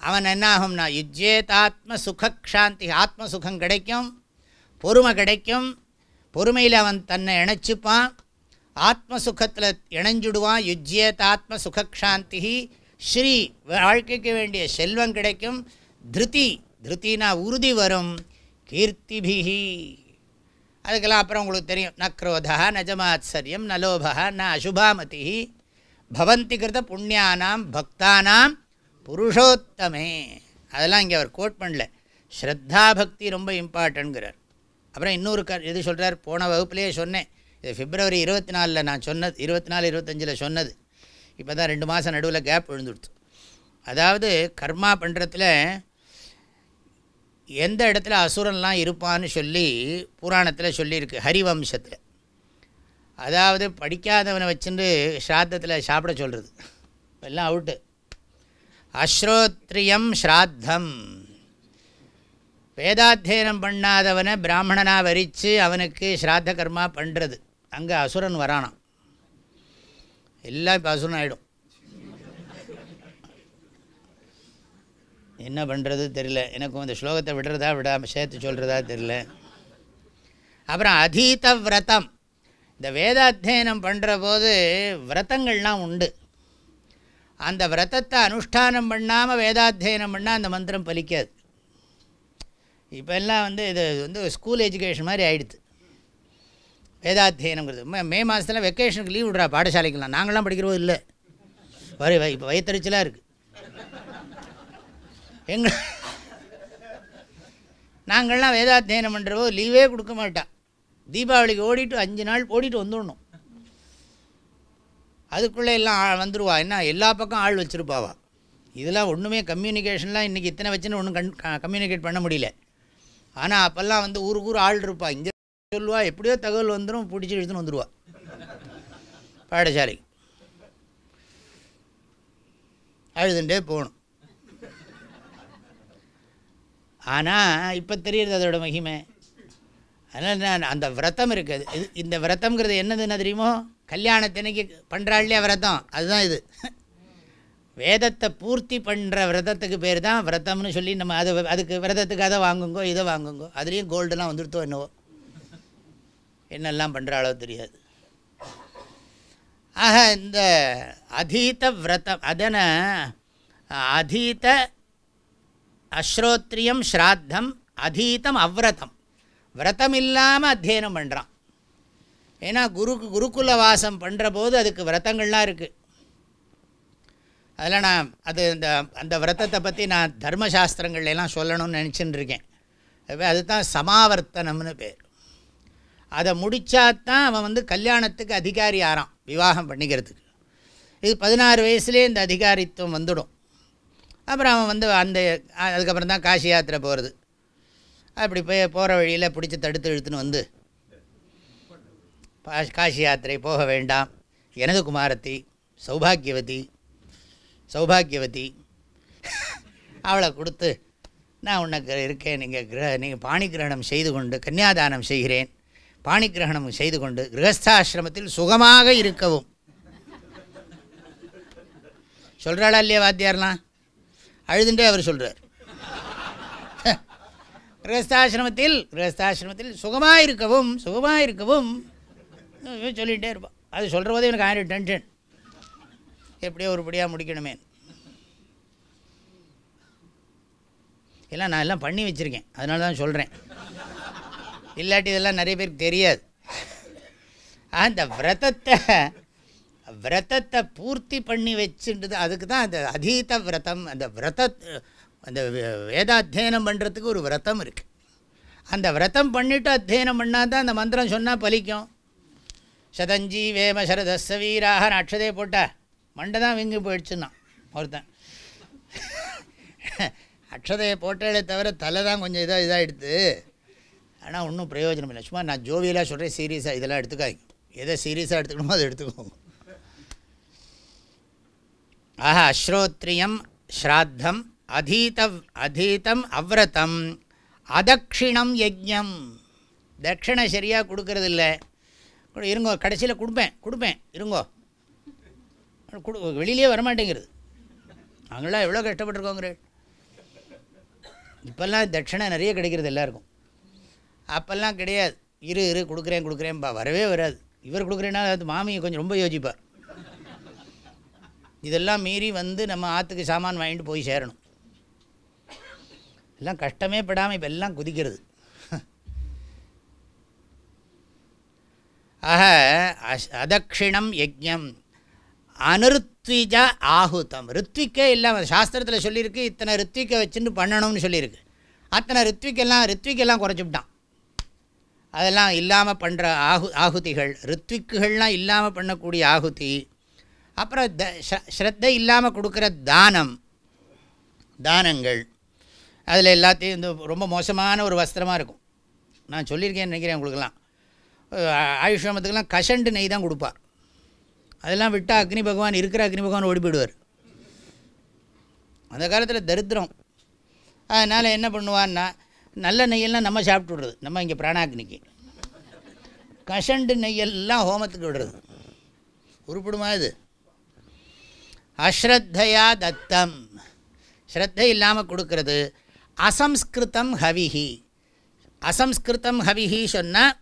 அவன் என்ன ஆகும்னா யுஜ்யேதாத்ம சுகக்ஷாந்தி ஆத்ம சுகம் கிடைக்கும் பொறுமை கிடைக்கும் பொறுமையில் அவன் தன்னை இணைச்சிப்பான் ஆத்ம சுகத்தில் இணைஞ்சுடுவான் யுஜ்யேதாத்ம சுகக்ஷாந்தி ஸ்ரீ வாழ்க்கைக்கு வேண்டிய செல்வம் கிடைக்கும். திருதி திருத்தினா உறுதி வரும். கீர்த்திபிகி அதுக்கெல்லாம் அப்புறம் உங்களுக்கு தெரியும். ந குரோதா நஜமாச்சரியம் நலோபா ந அசுபாமதி பவந்தி கிருத புண்ணியானாம் பக்தானாம் புருஷோத்தமே. அதெல்லாம் இங்கே அவர் கோட் பண்ணல. ஸ்ரத்தா பக்தி ரொம்ப இம்பார்ட்டன்ட்ங்கிறார் அப்புறம் இன்னொரு க இது சொல்கிறார் போன வகுப்புலேயே சொன்னேன். இது பிப்ரவரி இருபத்தி நாலில் நான் சொன்னது இருபத்தி நாலு இருபத்தஞ்சில் சொன்னது. இப்போ தான் ரெண்டு மாதம் நடுவில் கேப் விழுந்துடுச்சு அதாவது கர்மா பண்ணுறதுல எந்த இடத்துல அசுரன்லாம் இருப்பான்னு சொல்லி புராணத்தில் சொல்லியிருக்கு ஹரிவம்சத்தில். அதாவது படிக்காதவனை வச்சுட்டு ஸ்ராத்தத்தில் சாப்பிட சொல்கிறது எல்லாம் அவுட்டு. அஸ்ரோத்ரியம் ஸ்ராத்தம். வேதாத்தியனம் பண்ணாதவனை பிராமணனாக வரித்து அவனுக்கு ஸ்ராத்த கர்மா பண்ணுறது அங்கே அசுரன் வரானாம். எல்லாம் இப்போ அசுரன் ஆகிடும் என்ன பண்ணுறது தெரில எனக்கும் இந்த ஸ்லோகத்தை விடுறதா விடாமல் சேர்த்து சொல்கிறதா தெரில அப்புறம் அதீத விரதம். இந்த வேதாத்தியனம் பண்ணுற போது விரதங்கள்லாம் உண்டு. அந்த விரதத்தை அனுஷ்டானம் பண்ணாமல் வேதாத்தியனம் பண்ணால் அந்த மந்திரம் பலிக்காது. இப்போ எல்லாம் வந்து இது வந்து ஸ்கூல் எஜுகேஷன் மாதிரி ஆகிடுது வேதாத்தியனங்கிறது மே மாதத்தில் வெக்கேஷனுக்கு லீவ் விடுறா பாடசாலைக்கெல்லாம். நாங்களாம் படிக்கிறோம் இல்லை. வரி வை இப்போ வயிற்றுச்சலாக இருக்குது எங்க நாங்கள்லாம் வேதாத்தியனம் பண்ணுறவோ லீவே கொடுக்க மாட்டான் தீபாவளிக்கு ஓடிட்டு அஞ்சு நாள் ஓடிட்டு வந்துடணும். அதுக்குள்ளே எல்லாம் வந்துடுவா என்ன எல்லா பக்கம் ஆள் வச்சுருப்பாவா. இதெல்லாம் ஒன்றுமே கம்யூனிகேஷன்லாம் இன்றைக்கி இத்தனை வச்சுன்னு ஒன்றும் கண் கம்யூனிகேட் பண்ண முடியல. ஆனால் அப்போல்லாம் வந்து ஊருக்கு ஊர் ஆள் இருப்பா. இங்கே சொல்லுவா எப்படியோ தகவல் வந்துடும் பிடிச்சி எடுத்துன்னு வந்துடுவா பாடசாலை. அழுதுண்டே போகணும். ஆனால் இப்போ தெரியுது அதோட மகிமை. அதனால் நான் அந்த விரதம் இருக்குது. இது இந்த விரதம்ங்கிறது என்னதுன்னு தெரியுமோ? கல்யாணத்தன்னைக்கு பண்ணுறாள்லையா விரதம்? அதுதான் இது. வேதத்தை பூர்த்தி பண்ணுற விரதத்துக்கு பேர் தான் விரதம்னு சொல்லி நம்ம அது அதுக்கு விரதத்துக்கு அதை வாங்குங்கோ இதை வாங்குங்கோ அதுலேயும் கோல்டுலாம் வந்துடுத்தோ என்னவோ. என்னெல்லாம் பண்ணுறாளோ தெரியாது. ஆக இந்த அதீத விரதம் அதனை அதீத அஸ்ரோத்ரியம் ஸ்ராத்தம் அதீதம் அவ்ரதம் விரதம் இல்லாமல் அத்தியனம் பண்ணுறான் ஏன்னா குருக்கு குருகுல வாசம் பண்ணுற போது அதுக்கு விரதங்கள்லாம் இருக்குது அதில் நான் அது இந்த அந்த விரதத்தை பற்றி நான் தர்மசாஸ்திரங்கள்லாம் சொல்லணும்னு நினச்சின்னு இருக்கேன். அதுதான் சமாவர்த்தனம்னு பேர். அதை முடித்தாத்தான் அவன் வந்து கல்யாணத்துக்கு அதிகாரி ஆறான் விவாகம் பண்ணிக்கிறதுக்கு. இது பதினாறு வயசுலேயே இந்த அதிகாரித்துவம் வந்துடும். அப்புறம் அவன் வந்து அந்த அதுக்கப்புறம் தான் காசி யாத்திரை போகிறது அப்படி போய் போகிற வழியில் பிடிச்சி தடுத்து இழுத்துன்னு வந்து பா- காசி யாத்திரை போக வேண்டாம். எனது குமாரத்தி சௌபாகியவதி சௌபாகியவதி அவளை கொடுத்து நான் உனக்கு இருக்கேன் நீங்கள் கிரக நீங்கள் பாணிகிரகணம் செய்து கொண்டு கன்னியாதானம் செய்கிறேன். பாணிகிரகணம் செய்து கொண்டு கிரகஸ்தாசிரமத்தில் சுகமாக இருக்கவும். சொல்கிறாளா இல்லையா வாத்தியார்லாம் அழுதுண்டே அவர் சொல்கிறார் கிரகஸ்தாசிரமத்தில் கிரகஸ்தாசிரமத்தில் சுகமாக இருக்கவும் சுகமாக இருக்கவும். சொல்லிகிட்டே இருப்பான். அது சொல்கிற போதே எனக்கு ஆயிரம் டென்ஷன். எப்படியோ ஒருபடியாக முடிக்கணுமே. எல்லாம் நான் எல்லாம் பண்ணி வச்சுருக்கேன். அதனால தான் சொல்கிறேன் இல்லாட்டி இதெல்லாம் நிறைய பேருக்கு தெரியாது. அந்த விரதத்தை விரதத்தை பூர்த்தி பண்ணி வச்சுன்றது அதுக்கு தான் அந்த அதீத விரதம் அந்த விரத அந்த வே- அத்தியனம் பண்ணுறதுக்கு ஒரு விரதம் இருக்குது அந்த விரதம் பண்ணிவிட்டு அத்தியனம் பண்ணால் தான் அந்த மந்திரம் சொன்னால் பலிக்கும். சதஞ்சி வேம சரதஸ்ஸ வீராக அக்ஷதையை போட்டா மண்டை தான் விங்கி போயிடுச்சுன்னா ஒருத்தன். அக்ஷதையை போட்டாலே தவிர தலை தான் கொஞ்சம் இதாக இதாகிடுது ஆனால் ஒன்றும் பிரயோஜனம் இல்லை. சும்மா நான் ஜோவியலாக சொல்கிறேன் சீரியஸாக இதெல்லாம் எடுத்துக்காதீங்க. எதை சீரியஸாக எடுத்துக்கணுமோ அதை எடுத்துக்கோங்க ஆஹா அஸ்ரோத்ரியம் ஸ்ராத்தம் அதீத அதீதம் அவ்ரதம் அதக்ஷிணம் யஜ்யம். தட்சிணை சரியாக கொடுக்கறது இல்லை இருங்கோ கடைசியில் கொடுப்பேன் கொடுப்பேன். இருங்கோ. கொடு வெளியிலே வரமாட்டேங்கிறது. அவங்களாம் எவ்வளோ கஷ்டப்பட்டுருக்கோங்கிற இப்போல்லாம் தட்சிணை நிறைய கிடைக்கிறது எல்லாருக்கும். அப்போல்லாம் கிடையாது. இரு இரு கொடுக்குறேன் கொடுக்குறேன்பா வரவே வராது. இவர் கொடுக்குறேன்னா அது மாமியை கொஞ்சம் ரொம்ப யோசிப்பார். இதெல்லாம் மீறி வந்து நம்ம ஆற்றுக்கு சாமான் வாங்கிட்டு போய் சேரணும். எல்லாம் கஷ்டமே படாமல் இப்போ எல்லாம் குதிக்கிறது. ஆக அஸ் அதக்ஷிணம் யஜ்யம். அனிருத்விஜ ஆகுத்தம் ரித்விக்கே இல்லாமல் சாஸ்திரத்தில் சொல்லியிருக்கு இத்தனை ரித்விக்கை வச்சுன்னு பண்ணணும்னு சொல்லியிருக்கு. அத்தனை ரித்விக்கெல்லாம் ரித்விக்கெல்லாம் குறைச்சிவிட்டான் அதெல்லாம் இல்லாமல் பண்ணுற ஆகு ஆகுதிகள். ரித்விக்குகள்லாம் இல்லாமல் பண்ணக்கூடிய ஆகுதி. அப்புறம் த ஸ்ரத்தை இல்லாமல் கொடுக்குற தானம். தானங்கள். அதில் எல்லாத்தையும் இந்த ரொம்ப மோசமான ஒரு வஸ்திரமாக இருக்கும். நான் சொல்லியிருக்கேன்னு நினைக்கிறேன் உங்களுக்கெல்லாம். அஹ் ஆயுஷ்ரமத்துக்கெல்லாம் கஷண்டு நெய் தான் கொடுப்பார். அதெல்லாம் விட்டால் அக்னி பகவான் இருக்கிற அக்னி பகவான் ஓடிபிடுவார் அந்த காலத்தில் தரித்திரம். அதனால் என்ன பண்ணுவான்னா நல்ல நெய்யெல்லாம் நம்ம சாப்பிட்டு விடுறது. நம்ம இங்கே பிராணாக்னிக்கு. கஷண்டு நெய்யெல்லாம் ஹோமத்துக்கு விடுறது. உருப்பிடுமா இது? அஸ்ரத்தையா தத்தம். ஸ்ரத்தை இல்லாமல் கொடுக்கறது. அசம்ஸ்கிருதம் ஹவிஹி. அசம்ஸ்கிருதம் ஹவிஹி சொன்னால்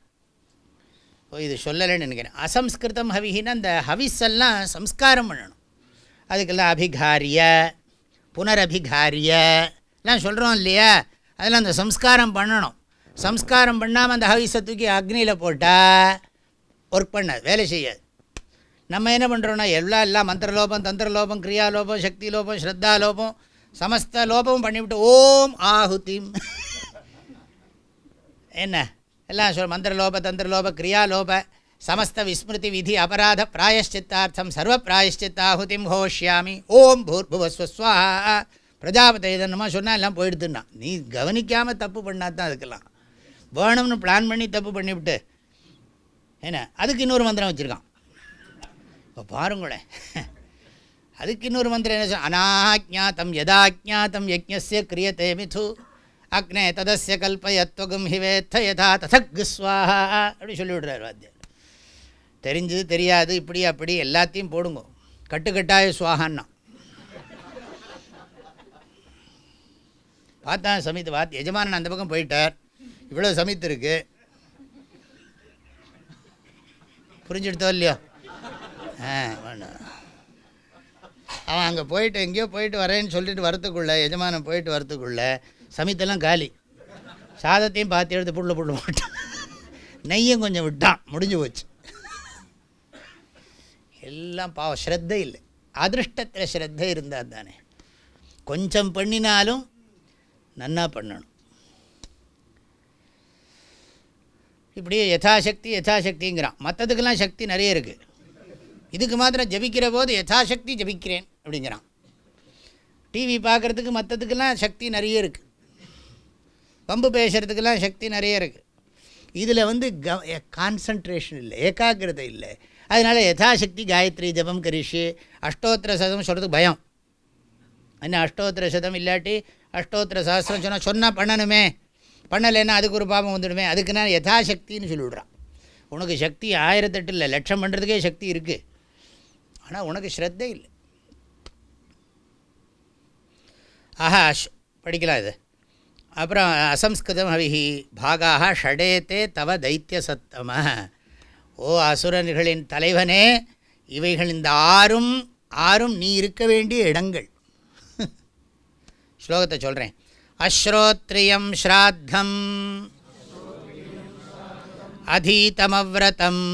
இது சொல்லலைன்னு நினைக்கிறேன். அசம்ஸ்கிருதம் ஹவிஹின்னா அந்த ஹவிஸ் எல்லாம் சம்ஸ்காரம் பண்ணணும். அதுக்கெல்லாம் அபிகாரிய புனரபிகாரிய எல்லாம் சொல்கிறோம் இல்லையா? அதெல்லாம் அந்த சம்ஸ்காரம் பண்ணணும். சம்ஸ்காரம் பண்ணாமல் அந்த ஹவிஸை தூக்கி அக்னியில் போட்டால் ஒர்க் பண்ணாது வேலை செய்யாது. நம்ம என்ன பண்ணுறோன்னா எல்லா எல்லாம் மந்திரலோபம் தந்திரலோபம் கிரியாலோபம் சக்தி லோபம் ஸ்ரத்தா லோபம் சமஸ்த லோபமும் பண்ணிவிட்டு ஓம் ஆகுதிம் என்ன? எல்லாம் சொல் மந்திரலோப தந்திரலோப கிரியாலோப சமஸ்த விஸ்மிருதி விதி அபராத பிராயஷ்சித்தார்த்தம் சர்வ பிராயஷ்சித்தாகுதிம் ஹோஷ்யாமி ஓம் பூர்புவஸ்வஸ்வா பிரஜாபதி இதன்னமா சொன்னால் எல்லாம் போயிடுதுன்னா. நீ கவனிக்காமல் தப்பு பண்ணாதான் தான் அதுக்கெல்லாம். வேணும்னு பிளான் பண்ணி தப்பு பண்ணிவிட்டு. என்ன? அதுக்கு இன்னொரு மந்திரம் வச்சுருக்கான். இப்போ பாருங்களேன். அதுக்கு இன்னொரு மந்திரம் என்ன சொல் அநாஜாத்தம் யதாஜாத்தம் யஜ்ஞஸ்ய கிரியத்தை மிது. அக்னே ததஸ்ய கல்பயத்வகம் ஹிவேத்த யதா ததக் ஸ்வாஹா. அப்படி சொல்லிவிடுறார் வாத்தியார். தெரிஞ்சது தெரியாது இப்படி அப்படி எல்லாத்தையும் போடுங்க. கட்டுக்கட்டாய சுவாகான்னா பார்த்தா சமித்து பார்த்து எஜமானன் அந்த பக்கம் போயிட்டார். இவ்வளோ சமித்து இருக்குது புரிஞ்சுடுத்தோ இல்லையோ? ஆ அவன் அங்கே போயிட்டு எங்கேயோ போயிட்டு வரேன்னு சொல்லிட்டு வரத்துக்குள்ள எஜமானம் போயிட்டு வரத்துக்குள்ள சமித்தெல்லாம் காலி. சாதத்தையும் பார்த்து எடுத்து புள்ள புள்ள போட்டான். நெய்யும் கொஞ்சம் விட்டான். முடிஞ்சு போச்சு. எல்லாம் பாவம் ஸ்ரத்தை இல்லை அதிருஷ்டத்தில் ஸ்ரத்தை இருந்தால் தானே. கொஞ்சம் பண்ணினாலும் நன்னா பண்ணணும். இப்படியே யதாசக்தி யதாசக்திங்கிறான். மற்றதுக்கெல்லாம் சக்தி நிறைய இருக்குது இதுக்கு மாத்திரம் ஜபிக்கிற போது யதாசக்தி ஜபிக்கிறேன் அப்படிங்கிறான். டிவி பார்க்குறதுக்கு மற்றதுக்கெல்லாம் சக்தி நிறைய இருக்குது பம்பு பேசுகிறதுக்கெல்லாம் சக்தி நிறைய இருக்குது இதில் வந்து க கான்சன்ட்ரேஷன் இல்லை ஏகாகிரதை இல்லை. அதனால் யதாசக்தி காயத்ரி ஜபம் கரிஷு அஷ்டோத்திர சதம் சொல்கிறதுக்கு பயம். என்ன அஷ்டோத்திர சதம் இல்லாட்டி அஷ்டோத்திர சஹஸ்ரம் சொன்னால் சொன்னால் பண்ணணுமே. பண்ணலைன்னா அதுக்கு ஒரு பாபம் வந்துடுமே. அதுக்கு நான் யதாசக்தின்னு சொல்லிவிடுறான். உனக்கு சக்தி ஆயிரத்தெட்டு இல்லை லட்சம் பண்ணுறதுக்கே சக்தி இருக்குது ஆனால் உனக்கு ஸ்ரத்தை இல்லை. ஆஹா படிக்கலாம் இது. அப்புறம் அசம்ஸ்கிருதம் அவிஹி பாகாக ஷடேத்தே தவ தைத்திய சத்தம. ஓ அசுரர்களின் தலைவனே இவைகள் இந்த ஆறும் ஆறும் நீ இருக்க வேண்டிய இடங்கள். ஸ்லோகத்தை சொல்கிறேன் அஸ்ரோத்ரியம் ஸ்ராத்தம் அதீதமவ்ரதம்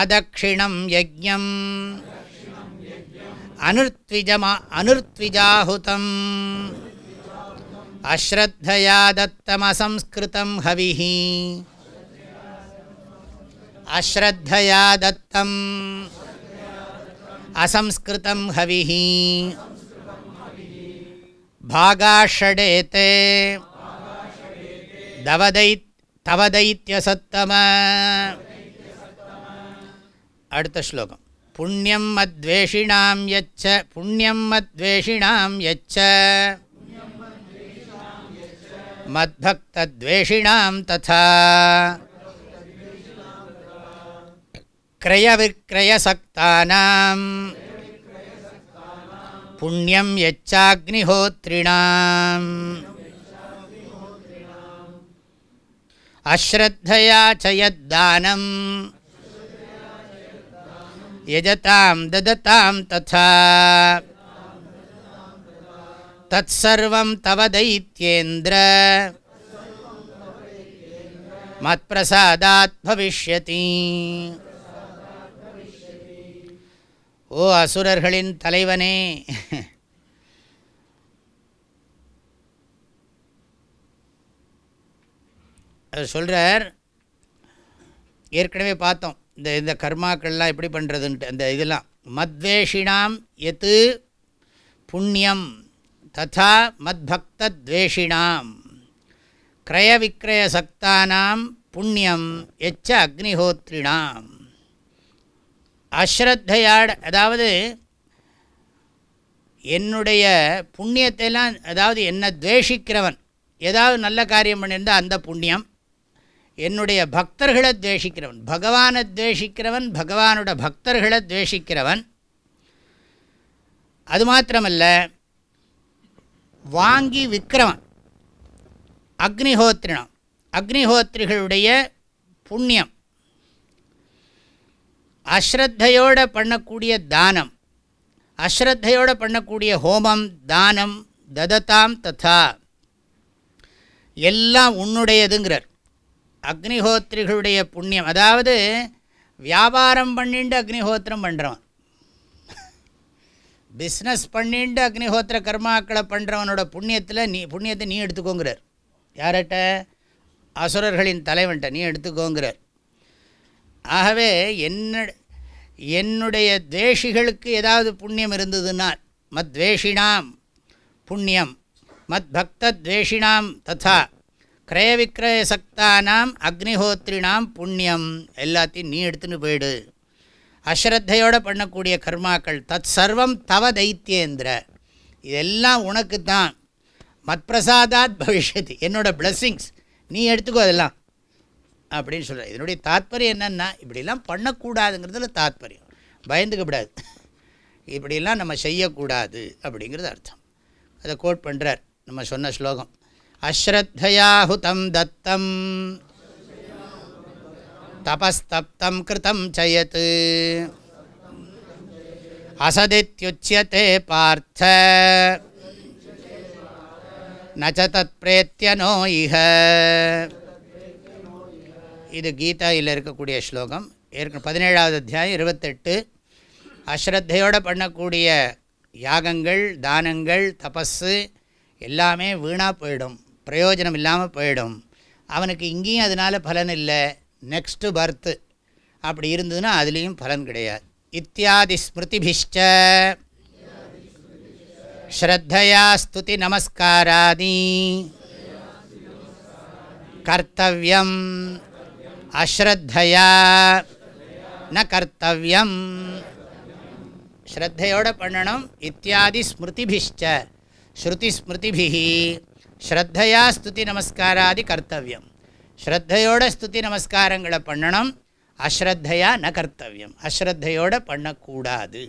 அதக்ஷிணம் யஜ்ஞம் அனுர்த்விஜமா அனுர்த்விஜாஹுதம் அஸ்ரத்தயா தத்தமசம்ஸ்கிருதம் ஹவிः அஸ்ரத்தயா தத்தம் அசம்ஸ்கிருதம் ஹவிः भागाषडेते दवदै तवदैत्यसत्तम அடுத்த ஸ்லோகம் புண்ணியம் மத்வேஷிணாம் யச்ச புண்ணியம் மத்வேஷிணாம் யச்ச மத்பக்தத்வேஷிணாம் ததா கிரயவிக்ரயசக்தானாம் புண்ணியம் யச்சாக்னிஹோத்ரிணாம் அஸ்ரத்தயா ச யத்தானம் யஜதாம் தததாம் ததா தத்சர்வம் தவ தைத்யேந்திர மத்பிரசாதாத் பவிஷ்யதி ஓ அசுரர்களின் தலைவனே. அது சொல்கிறார் ஏற்கனவே பார்த்தோம் இந்த இந்த கர்மாக்கள்லாம் எப்படி பண்ணுறதுன்ட்டு அந்த இதெல்லாம். மத்வேஷிணாம் எத்து புண்ணியம் ததா மத்பக்தத்வேஷிணாம். கிரயவிக்கிரய சக்தானாம் புண்ணியம் எச்ச அக்னிஹோத்ரிணாம். அஸ்ரத்தையாட அதாவது என்னுடைய புண்ணியத்தையெல்லாம் அதாவது என்னை துவேஷிக்கிறவன் ஏதாவது நல்ல காரியம் பண்ணியிருந்தால் அந்த புண்ணியம். என்னுடைய பக்தர்களை துவேஷிக்கிறவன் பகவானை துவேஷிக்கிறவன் பகவானோட பக்தர்களை துவேஷிக்கிறவன். அது மாத்திரமல்ல வாங்கி விற்கிறவன் அக்னிஹோத்திரினம் அக்னிஹோத்திரிகளுடைய புண்ணியம். அஸ்ரத்தையோடு பண்ணக்கூடிய தானம் அஸ்ரத்தையோடு பண்ணக்கூடிய ஹோமம் தானம் தததாம் ததா. எல்லாம் உன்னுடையதுங்கிறார். அக்னிஹோத்திரிகளுடைய புண்ணியம். அதாவது வியாபாரம் பண்ணிட்டு அக்னிஹோத்திரம் பண்ணுறவன் பிஸ்னஸ் பண்ணிட்டு அக்னிஹோத்திர கர்மாக்களை பண்ணுறவனோட புண்ணியத்தில் நீ புண்ணியத்தை நீ எடுத்துக்கோங்கிறார். யார்கிட்ட? அசுரர்களின் தலைவன்ட்ட நீ எடுத்துக்கோங்கிறார். ஆகவே என்ன என்னுடைய துவேஷிகளுக்கு ஏதாவது புண்ணியம் இருந்ததுனால் மத்வேஷினாம் புண்ணியம் மத் பக்தத்வேஷினாம் ததா கிரயவிக்கிரய சக்தானாம் அக்னிஹோத்ரினாம் புண்ணியம் எல்லாத்தையும் நீ எடுத்துன்னு போயிடு. அஸ்ரத்தையோடு பண்ணக்கூடிய கர்மாக்கள் தத் சர்வம் தவ தைத்தியேந்திர இதெல்லாம் உனக்கு தான் மத் பிரசாதாத் என்னோடய என்னோட பிளஸ்ஸிங்ஸ் நீ எடுத்துக்கோ அதெல்லாம். அப்படின்னு சொல்கிறார் இதனுடைய தாத்பரியம் என்னென்னா இப்படிலாம் பண்ணக்கூடாதுங்கிறதுல தாத்பரியம். பயந்துக்கப்படாது. இப்படிலாம் நம்ம செய்யக்கூடாது அப்படிங்கிறது அர்த்தம். அதை கோட் பண்ணுறார் நம்ம சொன்ன ஸ்லோகம். அஸ்ரத்தையாஹுதம் தத்தம் தபஸ்தப்தம் கிருதம் சயத் அசதித்யுச்சியதே பார்த்த நச்ச தத் பிரேத்தியனோ இஹ. இது கீதாயில் இருக்கக்கூடிய ஸ்லோகம். ஏற்கனவே பதினேழாவது அத்தியாயம் இருபத்தெட்டு. அஸ்ரத்தையோடு பண்ணக்கூடிய யாகங்கள் தானங்கள் தபஸு எல்லாமே வீணாக போயிடும். பிரயோஜனம் இல்லாமல் போயிடும். அவனுக்கு இங்கேயும் அதனால் பலன் இல்லை. நெக்ஸ்ட்டு பர்த்து அப்படி இருந்ததுன்னா அதுலேயும் பலன் கிடையாது. இத்தியாதி ஸ்மிருதிபிஷ்ட. ஸ்ரத்தையா ஸ்துதி நமஸ்காராதி. கர்த்தவியம். அஸ்ரத்தையா ந கர்த்தவியம். ஸ்ரத்தையோடு பண்ணணும். இத்தியாதி ஸ்மிருதிபிஷ்ட ஸ்ருதி ஸ்மிருதிபிஹி. ஸ்ரத்தையா ஸ்துதி நமஸ்காராதி கர்த்தவியம். ஸ்ரத்தையோட ஸ்துதி நமஸ்காரங்களை பண்ணணும். அஸ்ரத்தையா ந கர்த்தவியம். அஸ்ரத்தையோடு பண்ணக்கூடாது.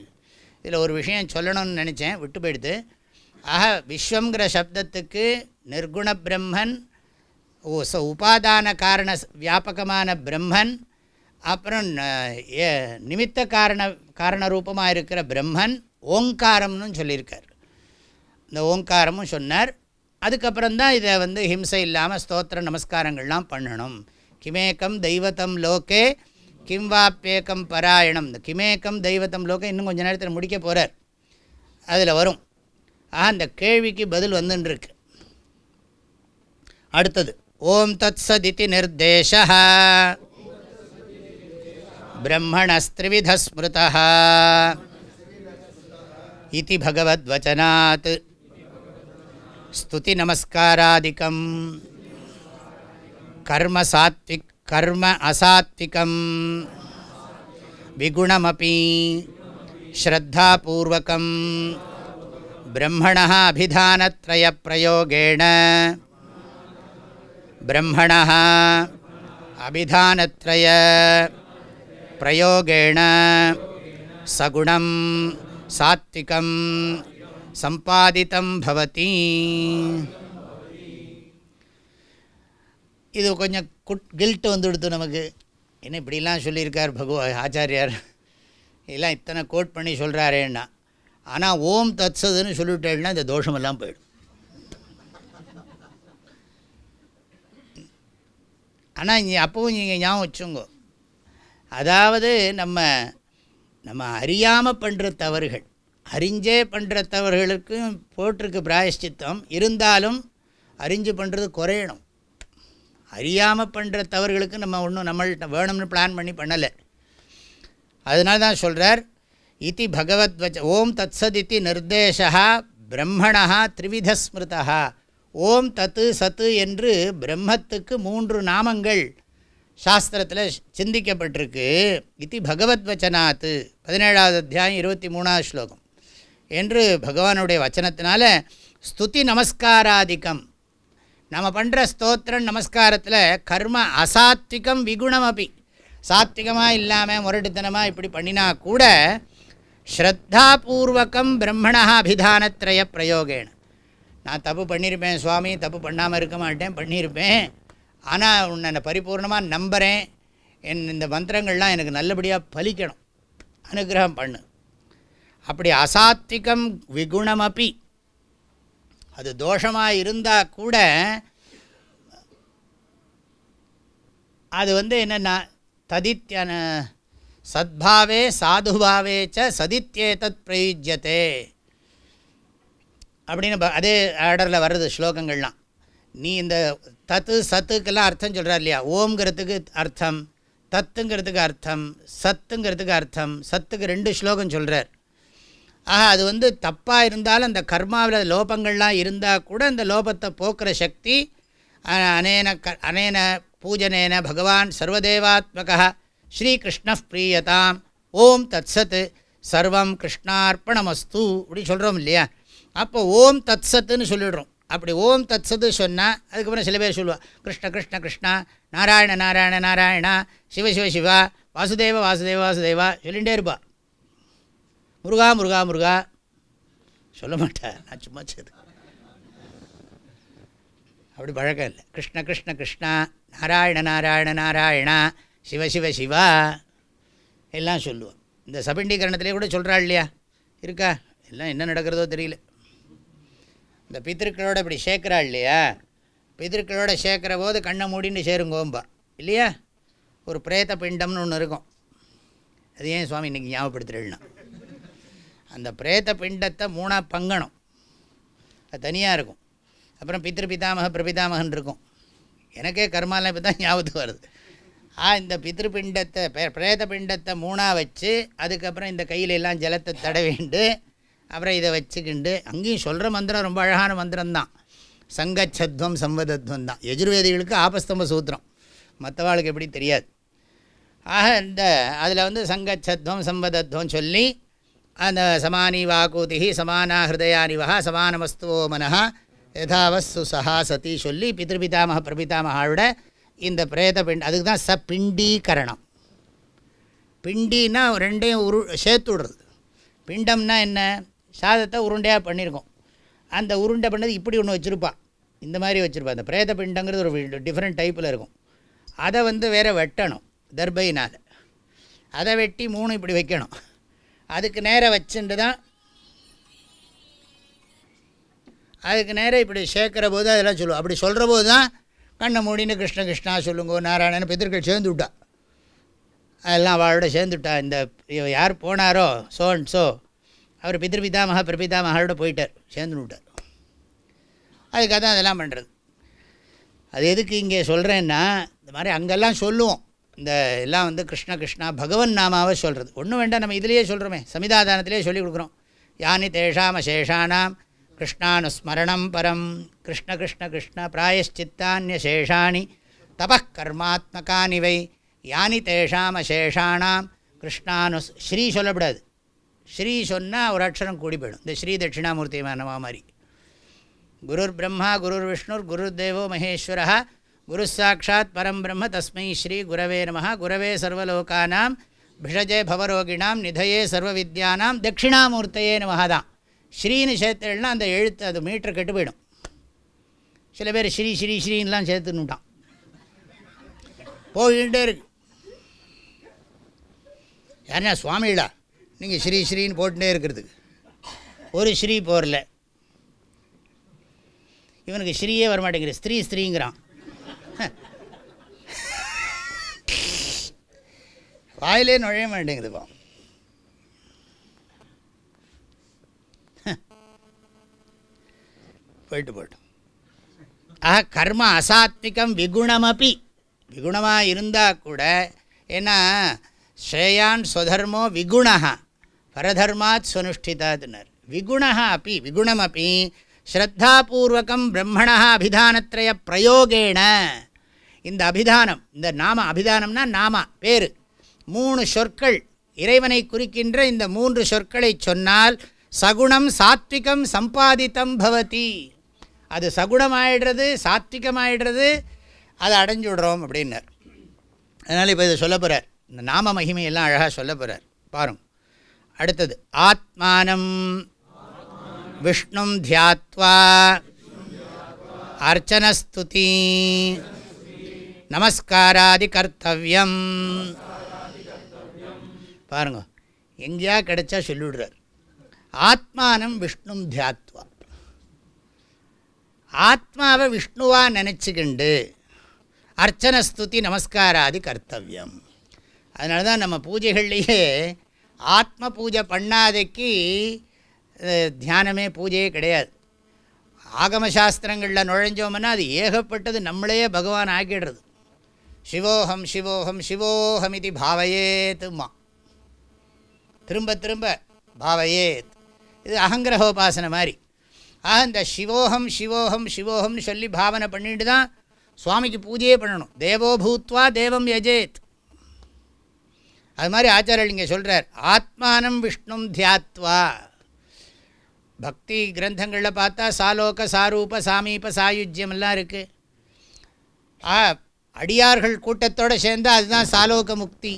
இதில் ஒரு விஷயம் சொல்லணும்னு நினச்சேன். விட்டு போயிடுது. ஆக விஸ்வங்கிற சப்தத்துக்கு நிர்குண பிரம்மன் ஓ உபாதான காரண வியாபகமான பிரம்மன் அப்புறம் நிமித்த காரண ரூபமாக இருக்கிற பிரம்மன் ஓங்காரம்னு சொல்லியிருக்கார். இந்த ஓங்காரமும் சொன்னார். அதுக்கப்புறம்தான் இதை வந்து ஹிம்சை இல்லாமல் ஸ்தோத்திர நமஸ்காரங்கள்லாம் பண்ணணும். கிமேக்கம் தெய்வத்தம் லோகே கிம் வாப்பேக்கம் பராயணம். இந்த கிமேக்கம் தெய்வத்தம் லோகே இன்னும் கொஞ்சம் நேரத்தில் முடிக்க போகிறார் அதில் வரும். ஆக அந்த கேள்விக்கு பதில் வந்துட்டுருக்கு அடுத்தது. ஓம் தத் சதிதி நிர்தேச பிரம்மணஸ்திரிவித ஸ்மிருத இது பகவத்வச்சனாத் ஸ்துதி நமஸ்காராதிக்கம் கர்ம சாத்விக் கர்ம அசாத்விகம் விகுணமபி ஸ்ரத்தாபூர்வகம் பிரம்மண அபிதானத்ரயப்பிரயோகேண பிரம்மண அபிதானத்ரய பிரயோகேண சகுணம் சாத்விகம் சம்பாதித்தம் பவதி இது கொஞ்சம் குட் கில்ட்டு வந்துடுத்து நமக்கு. என்ன இப்படிலாம் சொல்லியிருக்கார் பகவ ஆச்சாரியார்? இதெல்லாம் இத்தனை கோட் பண்ணி சொல்கிறாரேன்னா ஆனால் ஓம் தத்சதுன்னு சொல்லிவிட்டேன்னா இந்த தோஷமெல்லாம் போயிடும். ஆனால் இங்கே அப்பவும் நீங்கள் ஞாபகம் வச்சுங்கோ அதாவது நம்ம நம்ம அறியாமல் பண்ணுற தவறுகள் அறிஞ்சே பண்ணுற தவறுகளுக்கும் போட்டிருக்கு பிராயஷ்சித்தம் இருந்தாலும் அறிஞ்சு பண்ணுறது குறையணும். அறியாமல் பண்ணுற தவறுகளுக்கு நம்ம ஒன்றும் நம்மள்கிட்ட வேணும்னு பிளான் பண்ணி பண்ணலை. அதனால தான் சொல்கிறார் இது பகவத்வச்ச ஓம் தத்சதி இத்தி நிர்தேசா பிரம்மணா த்ரிவித ஸ்மிருதா ஓம் தத்து சத்து என்று பிரம்மத்துக்கு மூன்று நாமங்கள் சாஸ்திரத்தில் சிந்திக்கப்பட்டிருக்கு. இதி பகவத் வச்சனாத்து. பதினேழாவது அத்தியாயம் இருபத்தி மூணாவது ஸ்லோகம். என்று பகவானுடைய வச்சனத்தினால ஸ்துதி நமஸ்காராதிக்கம். நம்ம பண்ணுற ஸ்தோத்திரம் நமஸ்காரத்தில் கர்ம அசாத்விகம் விகுணம் அப்படி சாத்விகமாக இல்லாமல் முரட்டுத்தனமாக இப்படி பண்ணினா கூட ஸ்ரத்தாபூர்வகம் பிரம்மணா அபிதானத்ரய பிரயோகேன. நான் தப்பு பண்ணியிருப்பேன் சுவாமி. தப்பு பண்ணாமல் இருக்க மாட்டேன் பண்ணியிருப்பேன் ஆனால் உன்னை பரிபூர்ணமாக நம்புகிறேன் என் இந்த மந்திரங்கள்லாம் எனக்கு நல்லபடியாக பலிக்கணும். அனுகிரகம் பண்ணு. அப்படி அசாத்திகம் விகுணமப்பி அது தோஷமாக இருந்தால் கூட அது வந்து என்னென்னா ததித்யன சத்பாவே சாதுபாவே ச சதித்யேதத் பிரயுஜ்யத்தே அப்படின்னு ப- அதே ஆர்டரில் வர்றது ஸ்லோகங்கள்லாம். நீ இந்த தத்து சத்துக்கெல்லாம் அர்த்தம் சொல்கிறார் இல்லையா? ஓம்ங்கிறதுக்கு அர்த்தம் தத்துங்கிறதுக்கு அர்த்தம் சத்துங்கிறதுக்கு அர்த்தம் சத்துக்கு ரெண்டு ஸ்லோகம் சொல்கிறார் ஆக அது வந்து தப்பாக இருந்தாலும் அந்த கர்மாவில் லோபங்கள்லாம் இருந்தால் கூட அந்த லோபத்தை போக்குற சக்தி அனேன க அனேன பூஜனேன பகவான் சர்வதேவாத்மகா ஸ்ரீகிருஷ்ண பிரியதாம். ஓம் தத்சத் சர்வம் கிருஷ்ணார்ப்பணமஸ்து அப்படி சொல்கிறோம் இல்லையா? அப்போ ஓம் தத் சத்துன்னு சொல்லிடுறோம். அப்படி ஓம் தத் சத்து சொன்னால் அதுக்கப்புறம் சில பேர் சொல்லுவாள் கிருஷ்ண கிருஷ்ண கிருஷ்ணா நாராயண நாராயண நாராயணா சிவ சிவ சிவா வாசுதேவ வாசுதேவ வாசுதேவா சொல்லிகிட்டே இருப்பா. முருகா முருகா முருகா சொல்ல மாட்டேன் நான் சும்மா சரி அப்படி பழக்கம் இல்லை. கிருஷ்ண கிருஷ்ண கிருஷ்ணா நாராயண நாராயண நாராயணா சிவ சிவ சிவா எல்லாம் சொல்லுவோம் இந்த சபண்டீகரணத்திலே கூட சொல்கிறாள் இல்லையா? இருக்கா? எல்லாம் என்ன நடக்கிறதோ தெரியல. இந்த பித்திருக்களோட இப்படி சேர்க்குறா இல்லையா? பித்திருக்களோட சேர்க்குற போது கண்ணை மூடின்னு சேருங்கோம்பா. இல்லையா? ஒரு பிரேத பிண்டம்னு ஒன்று இருக்கும். அது ஏன் சுவாமி இன்றைக்கி ஞாபகப்படுத்துறேன்னா அந்த பிரேத பிண்டத்தை மூணாக பங்கணும். அது தனியாக இருக்கும். அப்புறம் பித்ரு பிதாமக பிரபிதாமகன் இருக்கும். எனக்கே கர்மாலாம் இப்போ தான் ஞாபகத்துக்கு வருது. ஆ இந்த பித்ரு பிண்டத்தை பிரேத பிண்டத்தை மூணாக வச்சு அதுக்கப்புறம் இந்த கையில எல்லாம் ஜலத்தை தடவிண்டு அப்புறம் இதை வச்சுக்கிண்டு அங்கேயும் சொல்கிற மந்திரம் ரொம்ப அழகான மந்திரம்தான். சங்கச்சத்வம் சம்வதத்வம் தான். எஜுர்வேதிகளுக்கு ஆபஸ்தம்ப சூத்திரம். மற்றவாளுக்கு எப்படி தெரியாது. ஆக இந்த அதில் வந்து சங்கச்சத்வம் சம்பதத்வம் சொல்லி அந்த சமானி வாக்கூதி சமானா ஹிருதயானிவா சமானமஸ்துவோ மனஹா யதாவஸ்து சஹா சதி சொல்லி பித்ருபிதாமக பிரபிதாமகாவோட இந்த பிரேத பிண்ட அதுக்கு தான் ச பிண்டீகரணம் பிண்டின்னா ரெண்டையும் உரு சேர்த்து விடுறது. பிண்டம்னா என்ன? சாதத்தை உருண்டையாக பண்ணியிருக்கோம். அந்த உருண்டை பண்ணது இப்படி ஒன்று வச்சுருப்பான் இந்த மாதிரி வச்சுருப்பான் அந்த பிரேத பிண்டங்கிறது ஒரு டிஃப்ரெண்ட் டைப்பில் இருக்கும். அதை வந்து வேறு வெட்டணும் தர்பையினால். அதை வெட்டி மூணு இப்படி வைக்கணும். அதுக்கு நேராக வச்சுட்டு தான் அதுக்கு நேராக இப்படி சேர்க்குற போது அதெல்லாம் சொல்லுவோம் அப்படி சொல்கிற போது தான் கண்ணை மூடின்னு கிருஷ்ண கிருஷ்ணா சொல்லுங்கோ நாராயணன் பித்திருக்கள் சேர்ந்து விட்டா. அதெல்லாம் அவளோட சேர்ந்துட்டா. இந்த யார் போனாரோ சோ அண்ட் ஸோ அவர் பிதிருபிதாமக பிரபிதாமகளோட போயிட்டார் சேர்ந்து விட்டார். அதுக்காக தான் அதெல்லாம் பண்ணுறது அது எதுக்கு இங்கே சொல்கிறேன்னா இந்த மாதிரி அங்கெல்லாம் சொல்லுவோம். இந்த எல்லாம் வந்து கிருஷ்ண கிருஷ்ணா பகவன் நாமாவை சொல்கிறது ஒன்றும் வேண்டாம் நம்ம இதிலேயே சொல்கிறோமே சமிதாதானத்திலே சொல்லி கொடுக்குறோம் யானி தேஷாம் சேஷானாம் கிருஷ்ணானுஸ்மரணம் பரம் கிருஷ்ண கிருஷ்ண கிருஷ்ண பிராயஷ்சித்தானியசேஷாணி சேஷாணி கர்மாத்மகானி வை யானி தேஷாம் சேஷானாம் கிருஷ்ணானுஸ் ஸ்ரீ சொல்லப்படாது. ஸ்ரீ சொன்னால் ஒரு அக்ஷரம் கூடி போயிடும். இந்த ஸ்ரீ தட்சிணாமூர்த்தி மனமா மாதிரி குருர் பிரம்மா குருர் விஷ்ணுர் குருர் தேவோ மகேஸ்வர குரு சாட்சாத் பரம் பிரம்ம தஸ்மை ஸ்ரீ குரவே நம குரவே சர்வலோகானாம் பிஷஜே பவரோகிணாம் நிதயே சர்வ வித்யானாம் தட்சிணாமூர்த்தையே நமதான் ஸ்ரீன்னு சேர்த்துனா அந்த எழுத்து அது மீட்டர் கெட்டு போயிடும். சில பேர் ஸ்ரீ ஸ்ரீ ஸ்ரீன்லாம் சேர்த்துன்னுட்டான் போயிட்டே இருக்கு. யாருன்னா சுவாமிகளா? நீங்கள் ஸ்ரீ ஸ்ரீன்னு போட்டுட்டே இருக்கிறதுக்கு. ஒரு ஸ்ரீ போரல. இவனுக்கு ஸ்ரீயே வரமாட்டேங்கிற ஸ்திரீ ஸ்திரீங்கிறான் வாயிலே நுழைய மாட்டேங்குதுப்பா போயிட்டு போய்ட்டு ஆக கர்ம அசாத்விகம் விகுணமப்பி விகுணமாக இருந்தால் கூட ஏன்னா ஸ்ரேயான் சுதர்மோ விகுணகா பரதர்மாத் ஸ்வனுஷ்டிதாத்னர் விகுணா விகுணம் விகுணமப்பி ஸ்ரத்தாபூர்வகம் பிரம்மணா அபிதானத்ரய பிரயோகேண. இந்த அபிதானம் இந்த நாம அபிதானம்னா நாம பேர். மூணு சொற்கள் இறைவனை குறிக்கின்ற இந்த மூன்று சொற்களை சொன்னால் சகுணம் சாத்விகம் சம்பாதித்தம் பவதி. அது சகுணமாயிடுறது சாத்விகமாயிடுறது அதை அடைஞ்சு விடுறோம் அப்படின்னார். அதனால் இப்போ இதை சொல்ல போகிறார் இந்த நாம மகிமையெல்லாம் அழகாக சொல்ல போகிறார் பாருங்க. அடுத்தது ஆத்மானம். விஷ்ணும் தியாத்வா. அர்ச்சனஸ்துதி. நமஸ்காராதி கர்த்தவியம். பாருங்க எங்கேயா கிடைச்சா சொல்லிவிடுறார். ஆத்மானம் விஷ்ணும் தியாத்வா. ஆத்மாவை விஷ்ணுவாக நினச்சிக்கிண்டு அர்ச்சனஸ்துதி நமஸ்காராதி கர்த்தவியம். அதனால தான் நம்ம பூஜைகள்லேயே ஆத்ம பூஜை பண்ணாதைக்கு தியானமே பூஜையே கிடையாது. ஆகம சாஸ்திரங்களில் நுழைஞ்சோம்னா அது ஏகப்பட்டது நம்மளே பகவான் ஆக்கிடுறது. சிவோகம் சிவோகம் சிவோகம் இது பாவையேத்துமா. திரும்ப திரும்ப பாவையேத். இது அகங்கிரகோபாசனை மாதிரி. ஆக இந்த சிவோகம் சிவோகம் சிவோகம்னு சொல்லி பாவனை பண்ணிட்டு தான் சுவாமிக்கு பூஜையே பண்ணணும். தேவோ பூத்வா தேவம் யஜேத். அது மாதிரி ஆச்சாரியர் இங்கே சொல்கிறார் ஆத்மானம் விஷ்ணும் தியாத்வா. பக்தி கிரந்தங்களில் பார்த்தா சாலோக சாரூப சாமீப சாயுஜ்யமெல்லாம் இருக்குது ஆ அடியார்கள் கூட்டத்தோடு சேர்ந்து அதுதான் சாலோக முக்தி.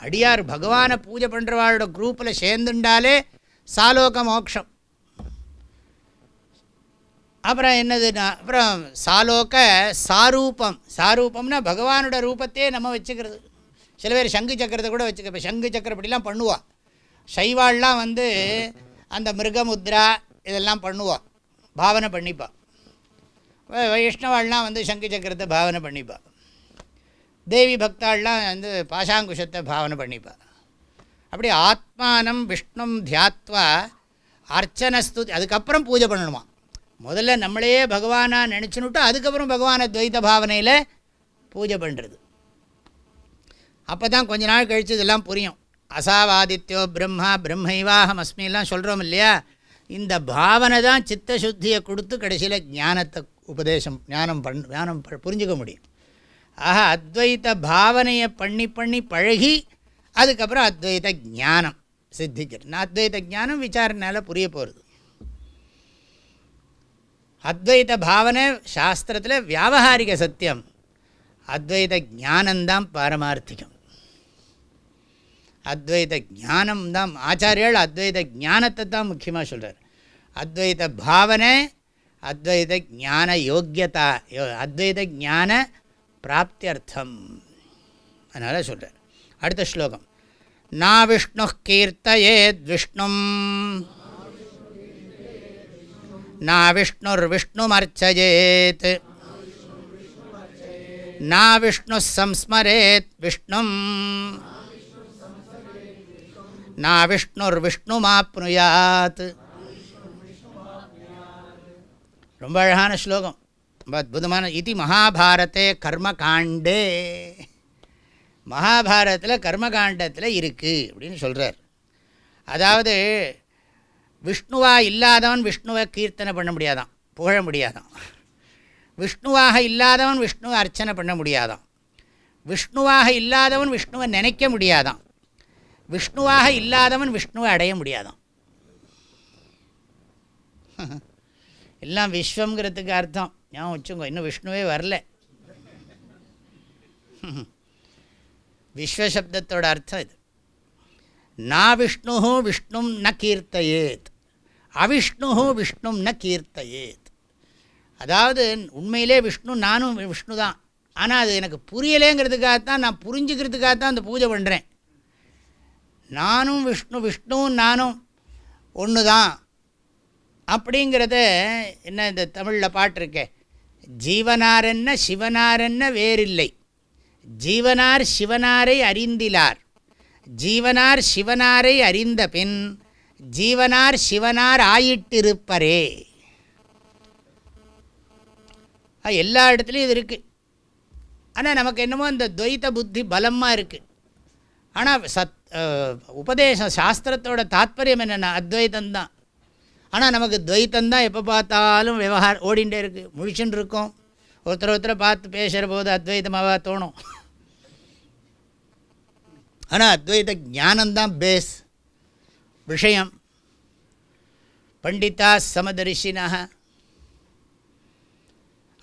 அடியார் பகவானை பூஜை பண்ணுறவாளோட குரூப்பில் சேர்ந்துண்டாலே சாலோக மோக்ஷம். அப்புறம் என்னதுன்னா அப்புறம் சாலோக சாரூபம். சாரூபம்னா பகவானோட ரூபத்தையே நம்ம வச்சுக்கிறது. சில பேர் சங்கு சக்கரத்தை கூட வச்சுக்க இப்போ சங்கு சக்கரப்படிலாம் பண்ணுவாள் சைவாள்லாம் வந்து அந்த மிருகமுத்ரா இதெல்லாம் பண்ணுவாள் பாவனை பண்ணிப்பாள் வைஷ்ணவாள்லாம் வந்து சங்கு சக்கரத்தை பாவனை பண்ணிப்பாள் தேவி பக்தாள்லாம் வந்து பாஷாங்குஷத்தை பாவனை பண்ணிப்பாள் அப்படி ஆத்மானம் விஷ்ணும் தியாத்வா அர்ச்சனஸ்து அதுக்கப்புறம் பூஜை பண்ணணுமா. முதல்ல நம்மளையே பகவானாக நினச்சினுட்டு அதுக்கப்புறம் பகவானை துவைத பாவனையில் பூஜை பண்ணுறது அப்போ தான் கொஞ்ச நாள் கழித்து இதெல்லாம் புரியும். அசாவாதித்யோ பிரம்மா பிரம்மைவாகம் அஸ்மிலாம் சொல்கிறோம் இல்லையா? இந்த பாவனை தான் சித்த சுத்தியை கொடுத்து கடைசியில் ஞானத்தை உபதேசம் ஞானம் பண் ஞானம் ப- புரிஞ்சுக்க முடியும். ஆக அத்வைத பாவனையை பண்ணி பண்ணி பழகி அதுக்கப்புறம் அத்வைத ஞானம் சித்திக்கிறது. நான் அத்வைத ஞானம் விசாரணையால் புரிய போகிறது அத்வைத பாவனை சாஸ்திரத்தில் வியாபகாரிக சத்தியம். அத்வைத ஞானந்தான் பாரமார்த்திகம். அத்வைத ஞானம் தான் ஆச்சாரியால் அத்வைத ஞானத்தை தான் முக்கியமாக சொல்கிறார் அத்வைத பாவனை அத்வைத ஞான யோக்கியதா யோ அத்வைத ஞான பிராப்தியர்த்தம் அதனால் சொல்கிறார் அடுத்த ஸ்லோகம் நா விஷ்ணு கீர்த்தயேத் விஷ்ணும் நா விஷ்ணுர்விஷ்ணுமர்ச்சயேத் நா விஷ்ணு சம்ஸ்மரேத் விஷ்ணும் நான் விஷ்ணுர் விஷ்ணுமாப்னுயாத் ரொம்ப அழகான ஸ்லோகம். ரொம்ப அற்புதமான இது மகாபாரதே கர்மகாண்டே. மகாபாரதத்தில் கர்மகாண்டத்தில் இருக்குது அப்படின்னு சொல்கிறார் அதாவது விஷ்ணுவா இல்லாதவன் விஷ்ணுவை கீர்த்தனை பண்ண முடியாதான் புகழ முடியாதான். விஷ்ணுவாக இல்லாதவன் விஷ்ணுவை அர்ச்சனை பண்ண முடியாதான். விஷ்ணுவாக இல்லாதவன் விஷ்ணுவை நினைக்க முடியாதான். விஷ்ணுவாக இல்லாதவன் விஷ்ணுவை அடைய முடியாதான். எல்லாம் விஸ்வங்கிறதுக்கு அர்த்தம். ஞாபகம் வச்சுங்க இன்னும் விஷ்ணுவே வரல. விஸ்வசப்தத்தோட அர்த்தம் இது. நா விஷ்ணு விஷ்ணும் ந கீர்த்தையேத். அவிஷ்ணு விஷ்ணும் ந கீர்த்தையேத். அதாவது உண்மையிலே விஷ்ணு நானும் விஷ்ணு தான் ஆனால் அது எனக்கு புரியலேங்கிறதுக்காகத்தான் நான் புரிஞ்சுக்கிறதுக்காகத்தான் அந்த பூஜை பண்ணுறேன் நானும் விஷ்ணு விஷ்ணுவும் நானும் ஒன்று தான் அப்படிங்கிறத என்ன இந்த தமிழில் பாட்டிருக்கேன் ஜீவனார் என்ன ஜீவனாரென்ன சிவனாரென்ன வேறில்லை. ஜீவனார் சிவனாரை அறிந்திலார். ஜீவனார் சிவனாரை அறிந்த பின் ஜீவனார் சிவனார் ஆயிட்டிருப்பரே. எல்லா இடத்துலையும் இது இருக்குது ஆனால் நமக்கு என்னமோ இந்த துவைத்த புத்தி பலமாக இருக்குது ஆனால் சத் உபதேசம் சாஸ்திரத்தோட தாத்பரியம் என்னென்னா அத்வைத்தந்தான் ஆனால் நமக்கு துவைத்தந்தான் எப்போ பார்த்தாலும் விவகாரம் ஓடிண்டே இருக்குது முழிச்சுன்னு இருக்கும். ஒருத்தர் ஒருத்தரை பார்த்து பேசுகிற போது அத்வைத்தமாக தோணும். ஆனால் அத்வைத ஞானந்தான் பேஸ் விஷயம். பண்டிதா சமதரிசினாக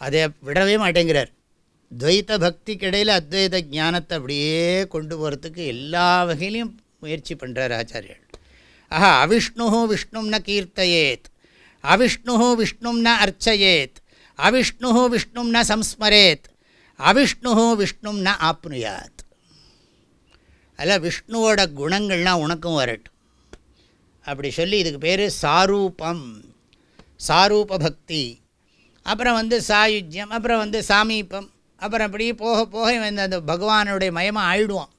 அதை விடவே மாட்டேங்கிறார். துவைத்த பக்திக்கு இடையில் அத்வைத ஞானத்தை அப்படியே கொண்டு போகிறதுக்கு எல்லா வகையிலையும் முயற்சி பண்ணுறார் ஆச்சாரியர்கள் ஆஹா அவிஷ்ணு விஷ்ணும் ந அவிஷ்ணு விஷ்ணும் ந அர்ச்சயேத் அவிஷ்ணு விஷ்ணும் ந சம்ஸ்மரேத் அவிஷ்ணு விஷ்ணும் ஆப்னுயாத். அதில் விஷ்ணுவோட குணங்கள்லாம் உனக்கும் வரட்டும். அப்படி சொல்லி இதுக்கு பேர் சாரூபம் சாரூப பக்தி அப்புறம் வந்து சாயுஜ்யம் அப்புறம் வந்து சாமீபம் அப்புறம் அப்படி போக போக இவன் இந்த அந்த பகவானுடைய மயமாக ஆயிடுவான்.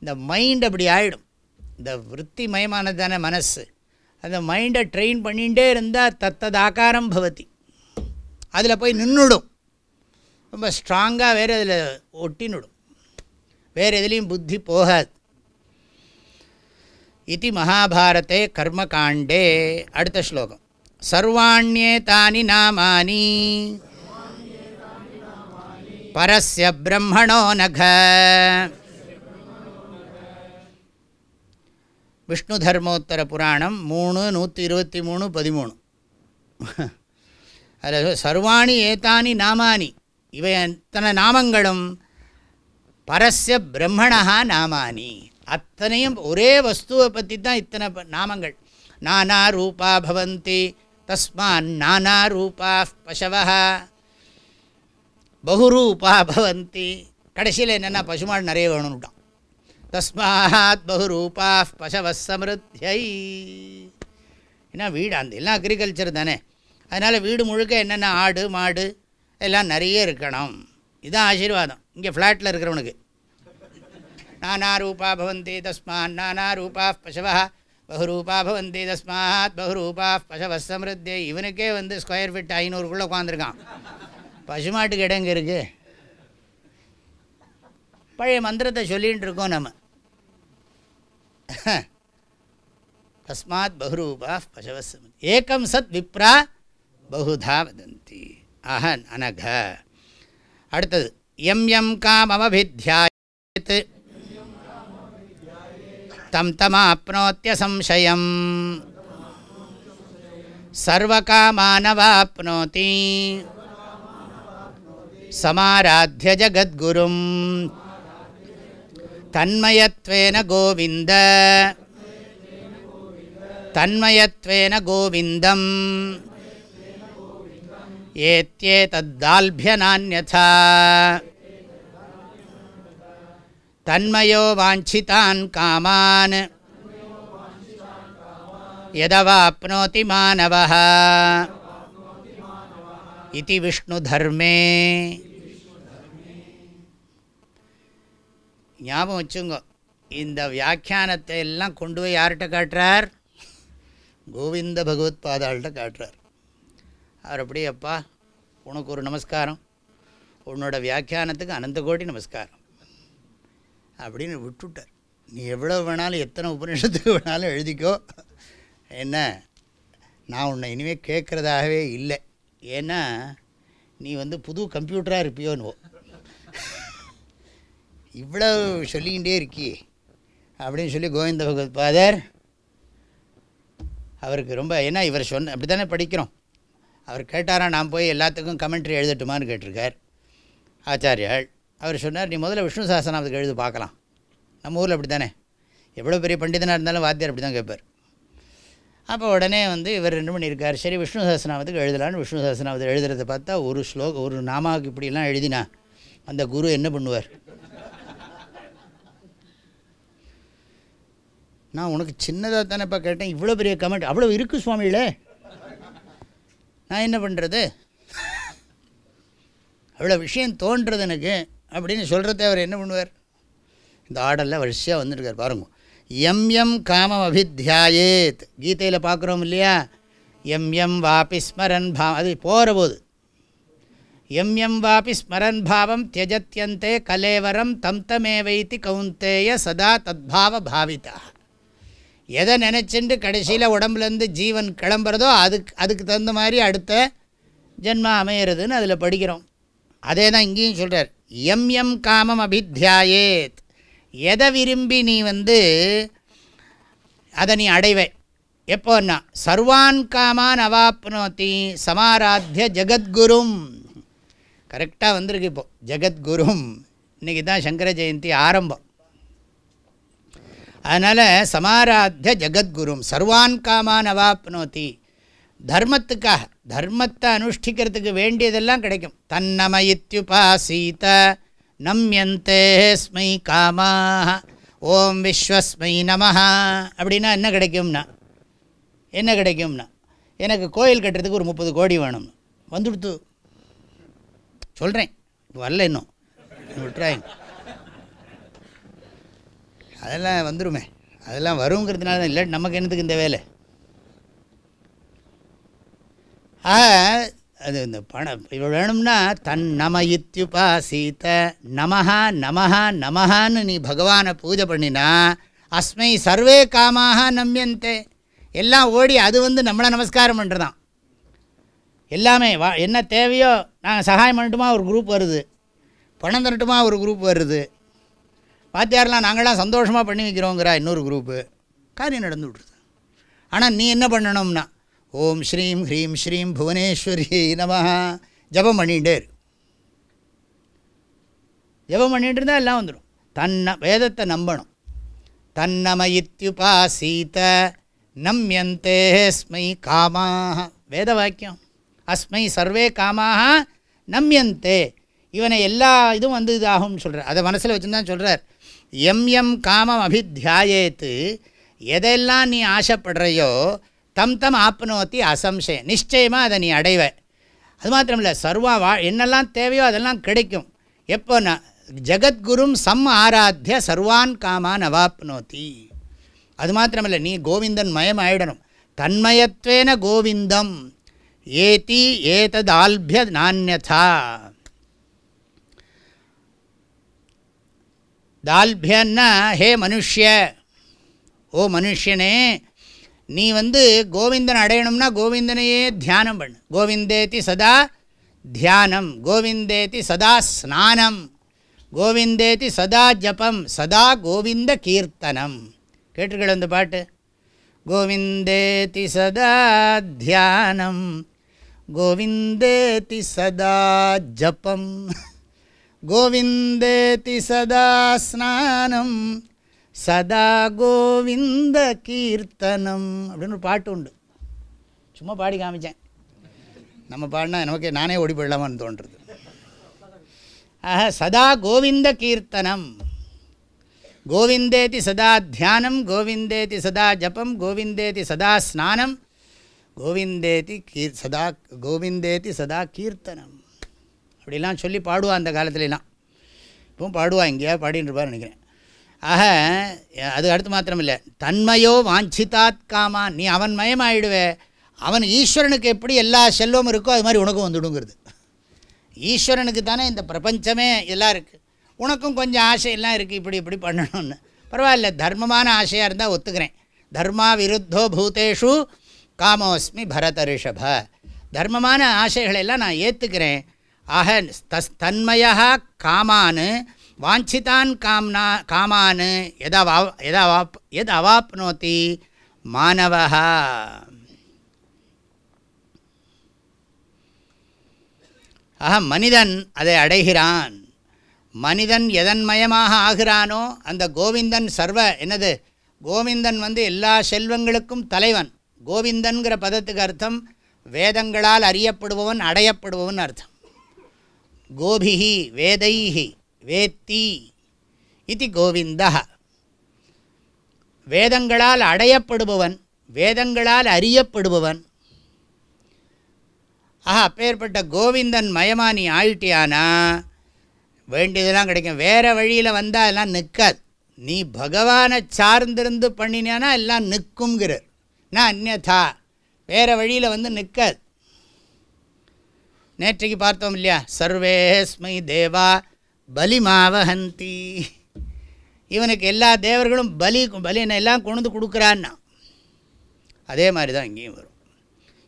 இந்த மைண்ட் அப்படி ஆகிடும் இந்த விற்பி மயமானது தானே மனசு. அந்த மைண்டை ட்ரெயின் பண்ணிகிட்டே இருந்தால் தத்தது ஆக்காரம் பவதி. அதில் போய் நின்றுடும் ரொம்ப ஸ்ட்ராங்காக வேறு அதில் ஒட்டினுடும். வேறு எதுலேயும் புத்தி போகாது. இது மகாபாரதே கர்மகாண்டே அடுத்த ஸ்லோகம். சர்வாண்யேதானி நாமானி. பரஸ்ய பிரம்மணோ நக விஷ்ணு தர்மோத்தர புராணம் மூணு நூற்றி இருபத்தி மூணு பதிமூணு. அதில் சர்வாணி ஏதானி நாமானி. இவை அத்தனை நாமங்களும் பரஸ்ய பிரம்மணா நாமானி. அத்தனையும் ஒரே வஸ்துவை பற்றி தான் இத்தனை நாமங்கள். நானா ரூபா பவந்தி தஸ்மான் நானா ரூபா பசவா பகுரூபா பவந்தி கடைசியில் என்னென்னா பசுமாடு நிறைய வேணும்னுட்டான் தஸ்மாத் பகுரூபா பசவ சமிருத்தியை ஏன்னா வீடு அந்த எல்லாம் அக்ரிகல்ச்சர் தானே அதனால் வீடு முழுக்க என்னென்ன ஆடு மாடு எல்லாம் நிறைய இருக்கணும். இதுதான் ஆசீர்வாதம். இங்கே ஃப்ளாட்டில் இருக்கிறவனுக்கு. நானா ரூபா பவந்தி தஸ்மான் நானா ரூபா பசவ பகுரூபா பவந்தி தஸ்மாத் பகுரூபா பசவ சமிருத்தியை இவனுக்கே வந்து ஸ்கொயர் ஃபீட் ஐநூறுக்குள்ளே உட்காந்துருக்கான் பசுமாட்டுக்கு இடங்க இருக்கு. பழைய மந்திரத்தை சொல்லிகிட்டு இருக்கோம் நம்ம. தஸ்மாத் பகுரூபா பசவசம் ஏகம் சத் விப்ரா பகுதா வதந்தி. ஆஹ அனக அடுத்தது எம் எம் காமமபித்யாயத் தம் தமாப்னோத்திய சம்சயம். சர்வகாமானவாப்னோதி சமாராத்திய ஜகத்குரும். தன்மயத்வேன கோவிந்த. தன்மயத்வேன கோவிந்தம். ஏத்யேதத்தால்பியநான்யதா தன்மயோ வாஞ்சிதான் காமான். யதவாப்னோதி மானவः இதி விஷ்ணுதர்மே ஞாபகம் வச்சுங்க இந்த வியாக்கியானத்தை எல்லாம் கொண்டு போய் யார்கிட்ட காட்டுறார்? கோவிந்த பகவத் பாதாள்கிட்ட காட்டுறார். அவர் அப்படியே அப்பா உனக்கு ஒரு நமஸ்காரம் உன்னோட வியாக்கியானத்துக்கு அனந்த கோடி நமஸ்காரம் அப்படின்னு விட்டுட்டார். நீ எவ்வளோ வேணாலும் எத்தனை உபநிஷத்துக்கு வேணாலும் எழுதிக்கோ. என்ன நான் உன்னை இனிமேல் கேட்குறதாகவே இல்லை. ஏன்னா நீ வந்து புது கம்ப்யூட்டராக இருப்பியோன்னு இவ்வளோ சொல்லிக்கிட்டே இருக்கி அப்படின்னு சொல்லி கோவிந்த பகவத் பாதர் அவருக்கு ரொம்ப ஏன்னா இவர் சொன்ன அப்படி தானே படிக்கிறோம். அவர் கேட்டாரா நான் போய் எல்லாத்துக்கும் கமெண்ட்ரி எழுதட்டுமான்னு கேட்டிருக்கார். ஆச்சாரியாள் அவர் சொன்னார் நீ முதல்ல விஷ்ணு சாசனாவதுக்கு எழுது பார்க்கலாம். நம்ம ஊரில் அப்படி தானே எவ்வளோ பெரிய பண்டிதனாக இருந்தாலும் வாத்தியார் அப்படி தான் கேட்பார். அப்போ உடனே வந்து இவர் ரெண்டு பண்ணியிருக்கார். சரி விஷ்ணு சஹஸ்ரநாமத்துக்கு எழுதலான்னு விஷ்ணு சஹஸ்ரநாமத்தை எழுதுறதை பார்த்தா ஒரு ஸ்லோக ஒரு நாமாவுக்கு இப்படிலாம் எழுதினா அந்த குரு என்ன பண்ணுவார்? நான் உனக்கு சின்னதாக தானேப்பா கேட்டேன் இவ்வளோ பெரிய கமெண்ட் அவ்வளோ இருக்குது சுவாமிகளே. நான் என்ன பண்ணுறது அவ்வளோ விஷயம் தோன்றது எனக்கு அப்படின்னு சொல்கிறத அவர் என்ன பண்ணுவார்? இந்த ஆர்டரில் வரிசையாக வந்துருக்கார் பாருங்க. எம் எம் காமம் அபித்தியாயேத் கீதையில் பார்க்குறோம் இல்லையா? எம் எம் வாபி ஸ்மரன் பா அது போகிற போது. எம் எம் வாபி ஸ்மரன் பாவம் தியஜத்தியந்தே கலேவரம் தம் தமேவைத்தி கவுந்தேய சதா தத்பாவ பாவிதா. எதை நினச்சிண்டு கடைசியில் உடம்புலேருந்து ஜீவன் கிளம்புறதோ அதுக்கு அதுக்கு தகுந்த மாதிரி அடுத்த ஜென்மா அமையிறதுன்னு அதில் படிக்கிறோம். அதே தான் இங்கேயும் சொல்கிறார் எம் எம் காமம் அபித்தியாயேத் எதை விரும்பி நீ வந்து அதை நீ அடைவே? எப்போன்னா சர்வான் காமான் அவாப்னோத்தி சமாராத்திய ஜெகத்குரும். கரெக்டாக வந்திருக்கு இப்போ ஜெகத்குரும். இன்றைக்கி தான் சங்கர ஜெயந்தி ஆரம்பம். அதனால் சமாராத்திய ஜெகத்குரும் சர்வான் காமான் அவாப்னோத்தி தர்மத்துக்காக தர்மத்தை அனுஷ்டிக்கிறதுக்கு வேண்டியதெல்லாம் கிடைக்கும். தன்னமயித்யுபாசீத நம்யந்தே ஸ்மை காமாக ஓம் விஸ்வஸ்மை நமஹா. அப்படின்னா என்ன கிடைக்கும்னா? என்ன கிடைக்கும்னா? எனக்கு கோயில் கட்டுறதுக்கு ஒரு முப்பது கோடி வேணும். வந்துடுத்து. சொல்கிறேன் வரல இன்னும். விட்டுறாங்க. அதெல்லாம் வந்துடுமே அதெல்லாம் வருங்கிறதுனால தான். இல்லை நமக்கு என்னத்துக்கு இந்த வேலை? ஆ அது இந்த பணம். இவ்வளோ வேணும்னா தன் நம இத்யுபாசீத நமஹா நமஹா நமஹான்னு நீ பகவானை பூஜை பண்ணினா அஸ்மை சர்வே காமாக நம்பியந்தே எல்லாம் ஓடி அது வந்து நம்மளை நமஸ்காரம் பண்ணுறதான் எல்லாமே வா என்ன தேவையோ நாங்கள் சகாயம் பண்ணட்டுமா ஒரு குரூப் வருது. பணம் தரட்டுமா ஒரு குரூப் வருது. வாத்தியாரெலாம் நாங்களாம் சந்தோஷமாக பண்ணி வைக்கிறோங்கிறா இன்னொரு குரூப்பு காரியம் நடந்து விட்ருது ஆனால் நீ என்ன பண்ணணும்னா ஓம் ஸ்ரீம் ஹ்ரீம் ஸ்ரீம் புவனேஸ்வரி நம. ஜபம் பண்ணிகிட்டே இரு. ஜபம் பண்ணிகிட்டு இருந்தால் எல்லாம் வந்துடும் தன்ன வேதத்தை நம்பணும். தன்னமயித்யுபாசீத நம்யந்தே ஸ்மை காமாக வேத வாக்கியம் அஸ்மை சர்வே காமாக நம்யந்தே. இவனை எல்லா இதுவும் வந்து இதாகும்னு சொல்கிறார் அதை மனசில் வச்சுருந்தான் சொல்கிறார் எம் எம் காமம் அபித்தியாயேத்து. எதெல்லாம் நீ ஆசைப்படுறையோ தம் தம் ஆப்னோத்தி அசம்சயம் நிச்சயமாக அதை நீ அடைவ. அது மாத்திரம் இல்லை சர்வா வா என்னெல்லாம் தேவையோ அதெல்லாம் கிடைக்கும். எப்போனா ஜெகத்குரும் சம் ஆராத்திய சர்வான் காமான் அவாப்னோத்தி அது மாத்திரமில்லை நீ கோவிந்தன் மயம் ஆயிடணும் தன்மயத்வேன கோவிந்தம். ஏதி ஏதத் ஆல்பிய நானியதா. தால்பியன்னா ஹே மனுஷ்ய. ஓ மனுஷனே நீ வந்து கோவிந்தன் அடையணும்னா கோவிந்தனையே தியானம் பண்ணு. கோவிந்தேதி சதா தியானம் கோவிந்தேதி சதா ஸ்நானம் கோவிந்தேதி சதா ஜபம் சதா கோவிந்த கீர்த்தனம். கேட்டுருக்கள் அந்த பாட்டு? கோவிந்தேதி சதா தியானம் கோவிந்தேதி சதா ஜபம் கோவிந்தேதி சதா ஸ்நானம் சதா கோவிந்த கீர்த்தனம் அப்படின்னு ஒரு பாட்டு உண்டு. சும்மா பாடி காமிச்சேன். நம்ம பாடினா நமக்கு நானே ஓடி போயிடலாமான்னு தோன்றுறது. ஆஹா சதா கோவிந்த கீர்த்தனம். கோவிந்தேதி சதா தியானம் கோவிந்தேதி சதா ஜபம் கோவிந்தேதி சதா ஸ்நானம் கோவிந்தேதி கீர் சதா கோவிந்தேதி சதா கீர்த்தனம். அப்படிலாம் சொல்லி பாடுவா அந்த காலத்துலலாம். இப்போவும் பாடுவா எங்கேயா பாடின்னு இருப்பார் நினைக்கிறேன். ஆக அது அடுத்து மாத்திரம் இல்லை வாஞ்சிதாத் காமான் நீ அவன் மயமாயிடுவே. அவன் ஈஸ்வரனுக்கு எப்படி எல்லா செல்வமும் இருக்கோ அது மாதிரி உனக்கும் வந்துடுங்கிறது. ஈஸ்வரனுக்கு தானே இந்த பிரபஞ்சமே எல்லாம் இருக்குது உனக்கும் கொஞ்சம் ஆசையெல்லாம் இருக்குது இப்படி இப்படி பண்ணணும்னு. பரவாயில்ல தர்மமான ஆசையாக இருந்தால் ஒத்துக்கிறேன். தர்மா விருத்தோ பூதேஷு காமோஸ்மி பரத ரிஷப. தர்மமான ஆசைகளெல்லாம் நான் ஏற்றுக்கிறேன் ஆக தஸ் தன்மயா காமான்னு வாஞ்சிதான் காம்னா காமான் எதவா எதவாப் எது அவாப்னோதி மாணவா ஆக மனிதன் அதை அடைகிறான். மனிதன் எதன்மயமாக ஆகிறானோ அந்த கோவிந்தன் சர்வ என்னது? கோவிந்தன் வந்து எல்லா செல்வங்களுக்கும் தலைவன். கோவிந்தன்கிற பதத்துக்கு அர்த்தம் வேதங்களால் அறியப்படுபவன் அடையப்படுபவன் அர்த்தம். கோபிஹி வேதைஹி. வேத்தி இது கோவிந்தா வேதங்களால் அடையப்படுபவன் வேதங்களால் அறியப்படுபவன். ஆஹா அப்பேற்பட்ட கோவிந்தன் மயமா நீ ஆயிட்டியானா? வேண்டியதெல்லாம் கிடைக்கும். வேறு வழியில் வந்தால் எல்லாம் நிற்காது நீ பகவானை சார்ந்திருந்து பண்ணினானா எல்லாம் நிற்குங்கிறார் நான் அந்நதா. வேறு வழியில் வந்து நிற்காது நேற்றைக்கு பார்த்தோம் இல்லையா? சர்வேஸ்மை தேவா பலிமாவஹந்தி இவனுக்கு எல்லா தேவர்களும் பலி பலினை எல்லாம் கொண்டு வந்து கொடுக்குறான்னா அதே மாதிரி தான் இங்கேயும் வரும்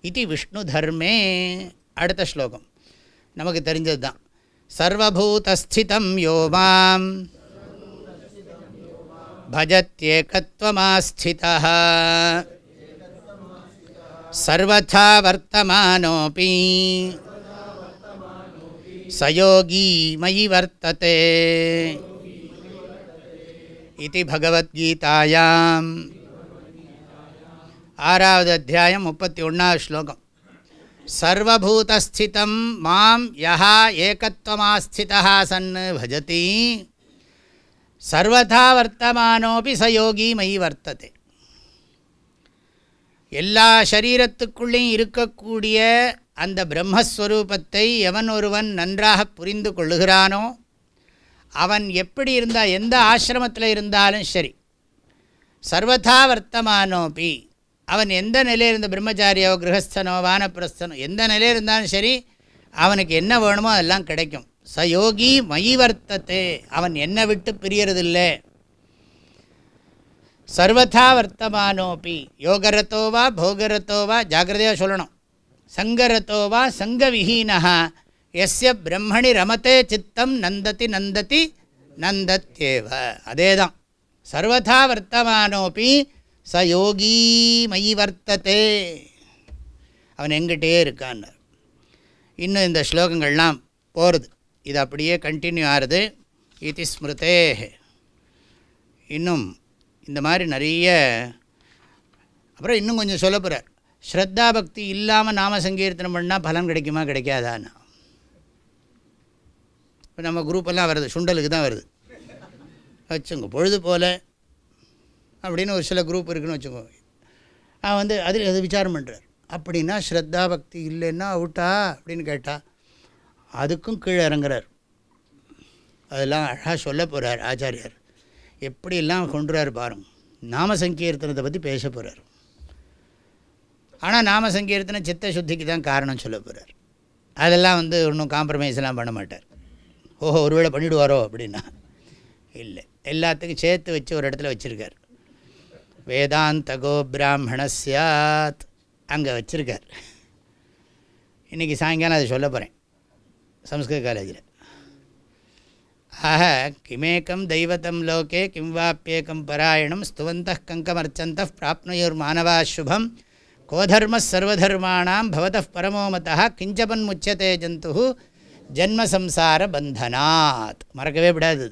இது விஷ்ணு தர்மே அடுத்த ஸ்லோகம் நமக்கு தெரிஞ்சது தான் சர்வபூதஸ்திதம் யோமாம் பஜத்யேகத்வமாஸ்திதா சர்வதா வர்த்தமானோபி சயோகீ மயி வர்த்ததே இது பகவத்கீதாயாம் ஆறாவது அத்தியாயம் முப்பத்தி ஒன்றாவது ஸ்லோகம் சர்வூதஸ்திதம் மாம் யா ஏகத்வமாஸ்திதா சன் பஜதி சர்வதா வர்த்தமானோபி சயோகி மயி வர்த்ததே எல்லா சரீரத்துக்குள்ளேயும் இருக்கக்கூடிய அந்த பிரம்மஸ்வரூபத்தை எவன் ஒருவன் நன்றாக புரிந்து கொள்ளுகிறானோ அவன் எப்படி இருந்தால் எந்த ஆசிரமத்தில் இருந்தாலும் சரி சர்வதா வர்த்தமானோபி அவன் எந்த நிலையில் இருந்த பிரம்மச்சாரியோ கிரகஸ்தனோ வானப்பிரஸ்தனோ எந்த நிலையில் இருந்தாலும் சரி அவனுக்கு என்ன வேணுமோ அதெல்லாம் கிடைக்கும். ச யோகி மயி வர்த்தத்தை அவன் என்னை விட்டு பிரியறதில்லை. சர்வதா வர்த்தமானோப்பி யோகரத்தோவா போகரத்தோவா ஜாகிரதையாக சொல்லணும். சங்கரத்தோவா சங்கவிஹீனா எஸ்ய பிரம்மணி ரமத்தே சித்தம் நந்ததி நந்ததி நந்தத்யேவ. அதே தான் சர்வதா வர்த்தமானோப்பி ச யோகி மயி வர்த்ததே. அவன் எங்கிட்டே இருக்கான்னு இன்னும் இந்த ஸ்லோகங்கள்லாம் போகிறது இது அப்படியே கண்டினியூ ஆகுது இது ஸ்மிருதே. இன்னும் இந்த மாதிரி நிறைய அப்புறம் இன்னும் கொஞ்சம் சொல்ல போகிறார் ஸ்ரத்தா பக்தி இல்லாமல் நாம சங்கீர்த்தனம் பண்ணால் பலன் கிடைக்குமா? கிடைக்காதான்னா. இப்போ நம்ம குரூப்பெல்லாம் வருது. சுண்டலுக்கு தான் வருது. வச்சுங்க பொழுது போல் அப்படின்னு ஒரு சில குரூப் இருக்குன்னு வச்சுக்கோங்க அவன் வந்து அதில் அது விசாரம் பண்ணுறார் அப்படின்னா ஸ்ரத்தா பக்தி இல்லைன்னா அவுட்டா? அப்படின்னு கேட்டால் அதுக்கும் கீழே இறங்குறார். அதெல்லாம் அழகாக சொல்ல போகிறார் ஆச்சாரியார். எப்படியெல்லாம் கொண்டுறார் பாருங்க. நாம சங்கீர்த்தனத்தை பற்றி பேச போகிறார் ஆனால் நாம சங்கீர்த்தனை சித்த சுத்திக்கு தான் காரணம் சொல்ல போகிறார் அதெல்லாம் வந்து ஒன்றும் காம்ப்ரமைஸ்லாம் பண்ண மாட்டார். ஓஹோ ஒருவேளை பண்ணிவிடுவாரோ அப்படின்னா. இல்லை. எல்லாத்துக்கும் சேர்த்து வச்சு ஒரு இடத்துல வச்சுருக்கார். வேதாந்தகோ பிராமண சாத். அங்கே வச்சுருக்கார். இன்றைக்கி சாயங்காலம் அதை சொல்ல போகிறேன் சம்ஸ்கிருத காலேஜில். ஆக கிமேக்கம் தெய்வத்தம் லோகே கிம் வாப்பியேக்கம் பராயணம் ஸ்துவந்த கங்கமர்ச்சந்த பிராப்னுயோர் மாணவா சுபம். கோதர்ம சர்வதர்மாணாம் பவத பரமோமதா கிஞ்சபன் முச்சதே ஜந்து ஜென்மசம்சார பந்தனாத். மறக்கவே விடாது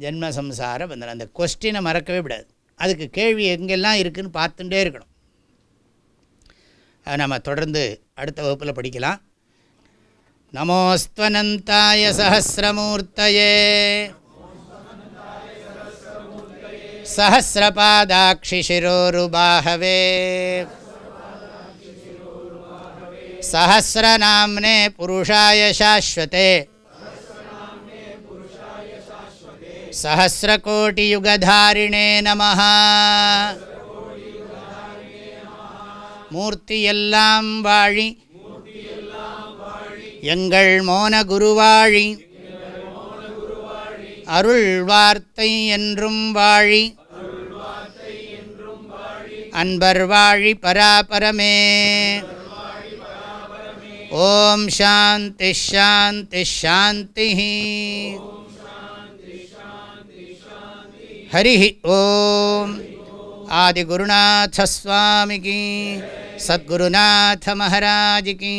ஜென்மசம்சார சம்சார பந்தனம் அந்த கொஸ்டினை மறக்கவே விடாது. அதுக்கு கேள்வி எங்கெல்லாம் இருக்குதுன்னு பார்த்துட்டே இருக்கணும். அதை நம்ம தொடர்ந்து அடுத்த வகுப்பில் படிக்கலாம். நமோஸ்வனந்தாய சகசிரமூர்த்தையே सहस्रपादाक्षिशिरोरुबाहवे सहस्रनाम्ने पुरुषाय शाश्वते सहस्रकोटियुगधारिणे नमः மூர்த்தியெல்லாம் வாழி எங்கள் மோன குருவாழி அருள் வார்த்தை என்றும் வாழி அன்பர் வாழி பராபரமே ஓம் சாந்தி ஷாந்தி ஷாந்தி ஹரி ஓம் ஆதிகுருநாதஸ்வாமிக்கு சத்குருநாத மகாராஜிக்கு